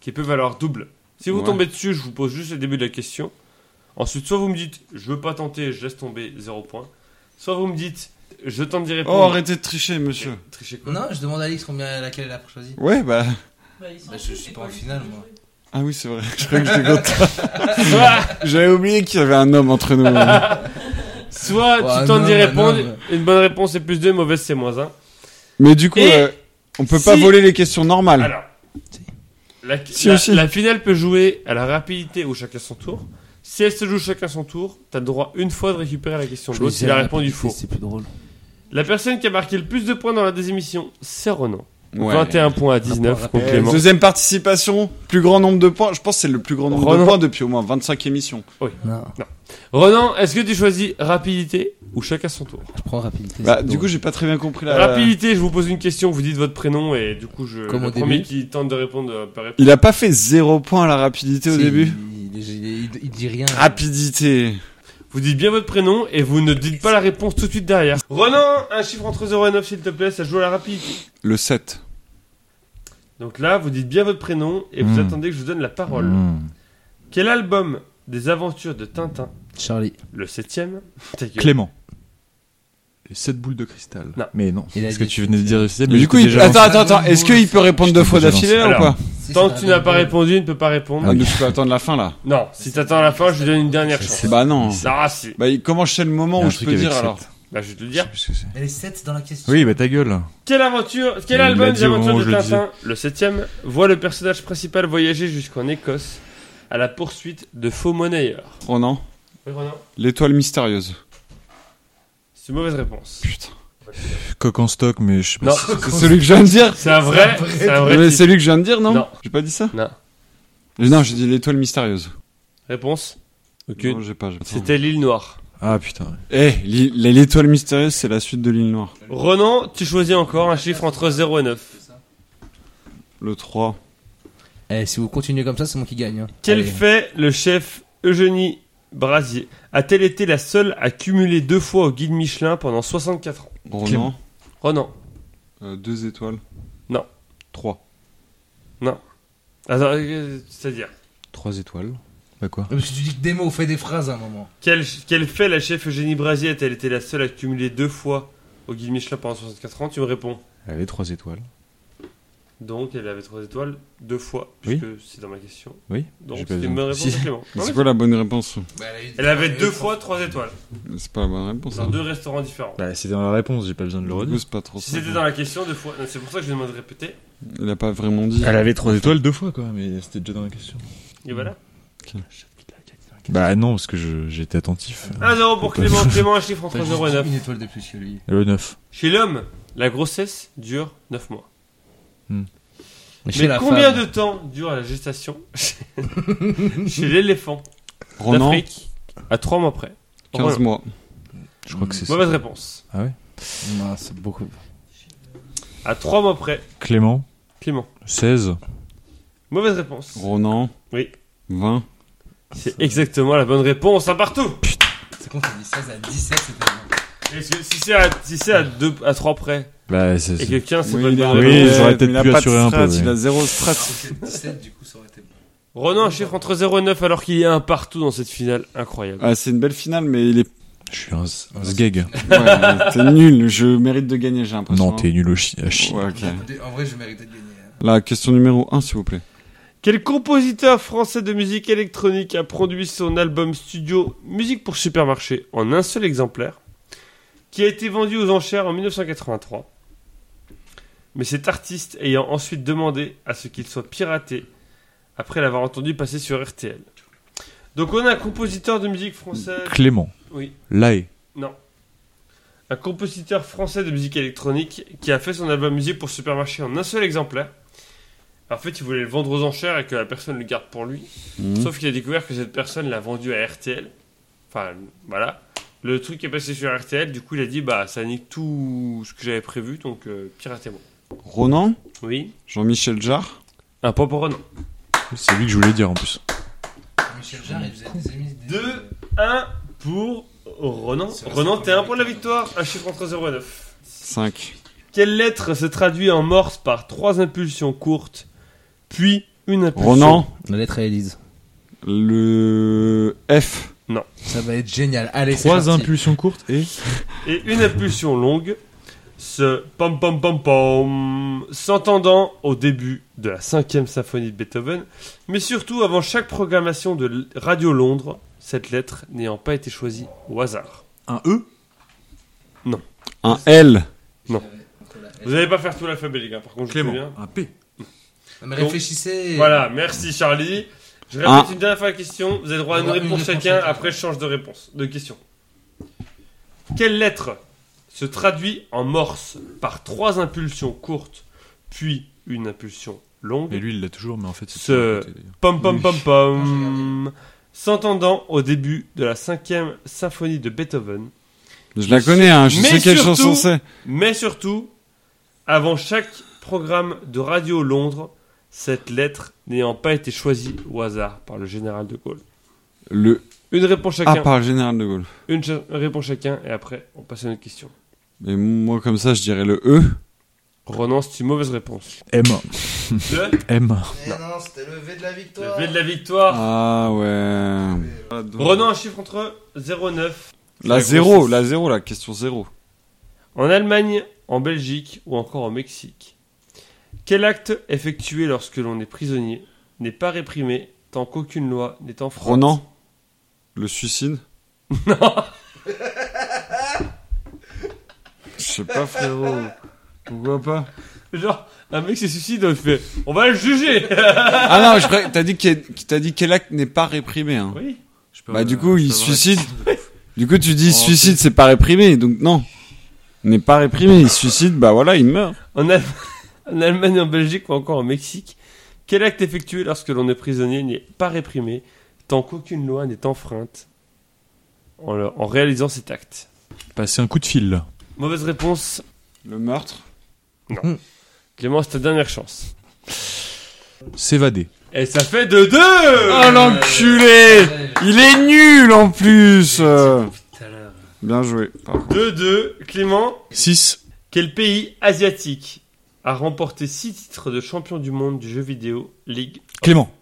qui peut valoir double. Si vous
Ouais.
tombez dessus, je vous pose juste le début de la question. Ensuite, soit vous me dites, je veux pas tenter, je laisse tomber, 0 point. Soit vous me dites, je tente d'y
Oh,
répondre.
arrêtez de tricher, monsieur.
Tricher quoi
Non, je demande à Alix combien laquelle elle a choisi.
Ouais, bah.
Bah, je, je suis pas en finale, moi.
Ah oui, c'est vrai. Je croyais que j'étais content.
Soit,
J'avais oublié qu'il y avait un homme entre nous.
soit
Ouais,
tu tentes d'y répondre,
non,
une bonne réponse c'est plus 2, mauvaise c'est moins 1.
Mais du coup, euh, on peut pas
si-
voler les questions normales.
Alors, la,
Si
la-
aussi.
la finale peut jouer à la rapidité ou chacun son tour. Si elle se joue chacun son tour, t'as le droit une fois de récupérer la question de l'autre s'il a répondu faux.
C'est plus drôle.
La personne qui a marqué le plus de points dans la désémission, c'est Ronan.
Ouais.
21 points à 19
Rapport-
contre Clément.
deuxième participation, plus grand nombre de points. Je pense que c'est le plus grand nombre
Ronan.
de points depuis au moins 25 émissions.
Non,
Ronan, est-ce que tu choisis rapidité ou chacun son tour
je prends rapidité.
Bah, du coup, j'ai pas très bien compris la.
Rapidité, je vous pose une question, vous dites votre prénom et du coup, je,
Comme
le
au
premier
début.
qui tente de répondre euh, peut répondre.
Il a pas fait zéro point à la rapidité au
Si,
début
Il, il- il- il dit rien.
Rapidité.
Vous dites bien votre prénom et vous ne dites pas la réponse tout de suite derrière. Ronan, un chiffre entre 0 et 9 s'il te plaît, ça joue à la rapidité.
Le 7.
Donc là, vous dites bien votre prénom et vous
Hmm.
attendez que je vous donne la parole.
Mmh.
Quel album des aventures de Tintin,
Charlie.
le septième, ta gueule.
Clément. Les 7 boules de cristal.
Non.
Mais non,
a
parce que tu venais de dire le 7
Mais du coup, il... attends, attends, attends. Est-ce qu'il peut répondre deux fois d'affilée là, ou pas
Si,
Tant
c'est
que tu n'as pas répondu, il ne peut pas répondre.
Ah, mais je peux attendre la fin là.
Non, si t'attends la fin, je lui donne une dernière chance.
Bah non.
Ah si.
Bah, comment je sais le moment où je peux dire alors
Bah je vais te le dire.
ce c'est.
Elle est 7 dans la question.
Oui, bah ta gueule.
Quelle aventure, quel
Il
album des aventures de Tintin, le septième, voit le personnage principal voyager jusqu'en Écosse à la poursuite de faux monnayeurs
Ronan
Oui, Ronan
L'étoile mystérieuse.
C'est une mauvaise réponse.
Putain.
Coq en stock, mais je sais pas.
Non,
si-
C'est celui que je viens de dire
c'est un vrai, c'est un vrai.
C'est lui que je viens de dire, non
Non.
J'ai pas dit ça
Non.
Non, j'ai dit l'étoile mystérieuse.
Réponse Aucune.
Non, j'ai pas. j'ai pas.
C'était l'île noire.
Ah putain.
Eh, l'étoile mystérieuse, c'est la suite de l'île noire.
Ronan, tu choisis encore un chiffre entre 0 et 9.
Le 3.
Eh, si vous continuez comme ça, c'est moi qui gagne. hein.
Quel
Allez.
fait le chef Eugénie Brasier a-t-elle été la seule à cumuler deux fois au guide Michelin pendant 64 ans?
Ronan.
Ronan.
Euh, deux étoiles.
Non.
3.
Attends, euh, c'est-à-dire
Trois étoiles. Bah quoi?
Parce que tu dis des mots, fais des phrases à un moment.
Quel, quel fait la chef Eugénie Brasier a-t-elle été la seule à cumuler deux fois au guide Michelin pendant 64 ans? Tu me réponds.
Elle avait trois étoiles.
Donc elle avait trois étoiles deux fois,
Oui.
puisque c'est dans ma question.
Oui.
Donc c'était une bonne réponse
Si.
Clément.
C'est quoi la bonne réponse?
Elle avait deux fois trois étoiles
C'est pas la bonne réponse.
dans
hein.
deux restaurants différents.
Bah c'était dans la réponse, j'ai pas besoin de le redire.
c'est pas trop
Si c'était dans la question deux fois, c'est pour ça que je lui demande de répéter.
Il a pas vraiment dit.
Elle avait trois étoiles deux fois quoi, mais c'était déjà dans la question.
Et voilà.
Bah non, parce que été attentif.
1-0 pour Clément. Clément, un chiffre entre
T'as
0 et
juste
9.
une étoile de plus que lui.
Le 9.
Chez l'homme, la grossesse dure 9 mois. Mais
la
combien
femme,
de temps dure la gestation chez l'éléphant
Ronan,
d'Afrique à 3 mois près
15
Ronan.
mois.
Je crois que c'est ça.
Mauvaise réponse.
Ah ouais
Non, c'est beaucoup.
À 3 mois près,
Clément,
Clément.
16.
Mauvaise réponse.
Ronan.
Oui.
20.
C'est exactement la bonne réponse, un partout.
C'est quand t'as dit 16 à 17, c'était bon.
Est-ce que si c'est à, si c'est à, deux, à 3 près
Bah c'est.
et que 15 c'est
Oui,
pas une
il a-
bonne
Oui, j'aurais peut-être
il a
pu assurer un
strat,
peu,
Il a zéro strat.
17, du coup, ça aurait été bon.
Ronan, un chiffre entre 0 et 9 alors qu'il y a un partout dans cette finale. Incroyable.
Ah, c'est une belle finale, mais il est.
Je suis un, un sgeg.
Ouais, t'es nul. Je mérite de gagner, j'ai l'impression.
Non, t'es nul au chi- à chier.
Ouais, ok.
En vrai, je méritais de gagner. hein.
La question numéro 1, s'il vous plaît.
Quel compositeur français de musique électronique a produit son album studio Musique pour supermarché en un seul exemplaire, qui a été vendu aux enchères en 1983 Mais cet artiste ayant ensuite demandé à ce qu'il soit piraté après l'avoir entendu passer sur RTL. Donc on a un compositeur de musique française.
Clément.
Oui.
Lae.
Non. Un compositeur français de musique électronique qui a fait son album musique pour supermarché en un seul exemplaire, En fait, il voulait le vendre aux enchères et que la personne le garde pour lui.
Mhm.
Sauf qu'il a découvert que cette personne l'a vendu à RTL. Enfin, voilà. Le truc est passé sur RTL, du coup, il a dit Bah, ça nique tout ce que j'avais prévu, donc euh, piratez-moi.
Ronan
Oui.
Jean-Michel Jarre
Un point pour Renan.
C'est lui que je voulais dire en plus.
Michel Jarre, il faisait des émissions.
2, 1 pour Renan. Renan, t'es un point de la victoire, un chiffre entre 0 et 9.
5.
Quelle lettre se traduit en morse par trois impulsions courtes, puis une impulsion
Ronan
La lettre à Élise.
Le F.
Ça va être génial. Allez, c'est
Trois
parti.
impulsions courtes et.
et une impulsion longue, ce pom pom pom pom, s'entendant au début de la cinquième symphonie de Beethoven, mais surtout avant chaque programmation de L- Radio Londres, cette lettre n'ayant pas été choisie au hasard.
Un E?
Un L?
Vous n'allez pas faire tout l'alphabet, les gars, par contre, je
Clément. Un P.
Non, mais
Donc,
réfléchissez.
Voilà, merci Charlie. Je répète
Ah.
une dernière fois la question. Vous avez droit à une réponse chacun. Après, je change de réponse, de question. Quelle lettre se traduit en morse par trois impulsions courtes, puis une impulsion longue
Et lui, il l'a toujours, mais en fait, c'est.
Ce-. Pom pom
Oui.
pom pom. S'entendant au début de la cinquième symphonie de Beethoven,
Je la connais, hein. Je
Mais
sais quelle
surtout-
chanson c'est.
mais surtout avant chaque programme de Radio Londres, cette lettre n'ayant pas été choisie au hasard par le général de Gaulle.
Le
Une réponse chacun.
par le général de Gaulle.
Une cha- réponse chacun et après on passe à une autre question.
Et moi, comme ça, je dirais le E.
Ronan, c'est une mauvaise réponse.
M.
Le,
M.
Eh non, c'était le V de la
le
victoire.
V de la victoire.
Ah ouais.
Ronan, un chiffre entre 0 et 9.
La
La
zéro,
grossesse.
la zéro, la question zéro.
En Allemagne, en Belgique ou encore au Mexique. Quel acte effectué lorsque l'on est prisonnier n'est pas réprimé tant qu'aucune loi n'est enfreinte
Ronan Le suicide Je sais pas, frérot. Pourquoi pas
Genre, un mec se suicide, on fait On va le juger
Ah non, je t'as dit, quel- t'as dit quel acte n'est pas réprimé. Hein.
Oui.
Je peux-
Bah, du coup,
je
il suicide. Du coup, tu dis
Oh,
suicide, c'est pas réprimé. Donc non. N'est pas réprimé. Il suicide, bah voilà, il meurt.
En, Al- en Allemagne, en Belgique ou encore au Mexique, quel acte effectué lorsque l'on est prisonnier n'est pas réprimé tant qu'aucune loi n'est enfreinte en, le- en réalisant cet acte?
Passer un coup de fil, là.
Mauvaise réponse.
Le meurtre
Clément, c'est ta dernière chance.
S'évader.
Et ça fait de deux
Oh l'enculé Il est nul en plus euh. Bien joué. Pardon.
2-2. Clément,
6.
quel pays asiatique a remporté 6 titres de champion du monde du jeu vidéo League
Clément.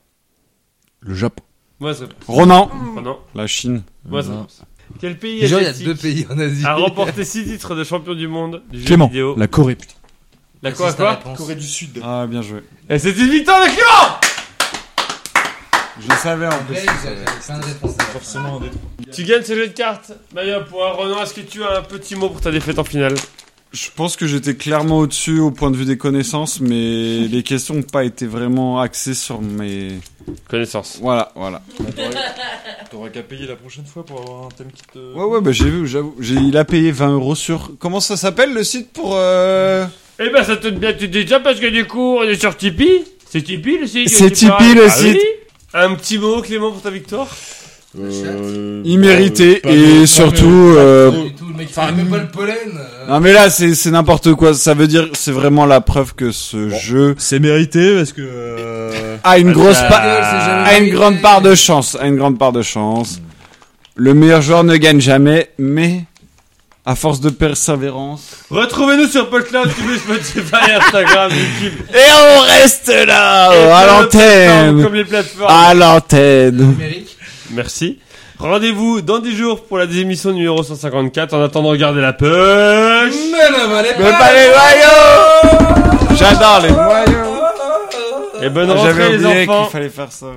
Le Japon.
Mauvaise réponse.
Ronan
non,
La Chine.
mauvaise
Non.
réponse. Quel pays
Déjà, il y a
asiatique
deux pays en Asie.
a remporté 6 titres de champion du monde du jeu
Clément.
vidéo
La Corée, putain.
La quoi
réponse.
du Sud.
Ah, bien joué.
Et c'est une victoire de Clément
Je le savais en plus.
Forcément un
Tu gagnes ce jeu de cartes. Maillot point. Renan, est-ce que tu as un petit mot pour ta défaite en finale
Je pense que j'étais clairement au-dessus au point de vue des connaissances, mais les questions n'ont pas été vraiment axées sur mes.
Connaissance.
Voilà, voilà.
T'auras qu'à payer la prochaine fois pour avoir un thème qui te.
Ouais, ouais, bah j'ai vu, j'avoue. J'ai- Il a payé 20 euros sur. Comment ça s'appelle le site pour. Euh...
Eh ben, ça tombe bien, tu dis déjà parce que du coup, on est sur Tipeee. C'est Tipeee le site.
C'est
tu parles.
Tipeee, le site.
Un petit mot, Clément, pour ta victoire?
Immérité et surtout. euh,
Pas du tout, le il fait même pas le pollen. euh.
Non mais là c'est c'est n'importe quoi. Ça veut dire c'est vraiment la preuve que ce jeu
C'est mérité parce que. euh,
a une grosse part, a une grande part de chance, a une grande part de chance. Le meilleur joueur ne gagne jamais, mais à force de persévérance.
Retrouvez-nous sur PodCloud, TV, Spotify, Instagram, YouTube.
Et on reste là
Et
à l'antenne,
Comme les plateformes.
à l'antenne.
Numérique.
Merci. Rendez-vous dans 10 jours pour la émission numéro 154. En attendant, regardez la pêche.
Mais ne valez
Mais pas les noyaux. J'adore les noyaux.
Et bonne
J'avais
rentrée, les
oublié qu'il fallait faire ça.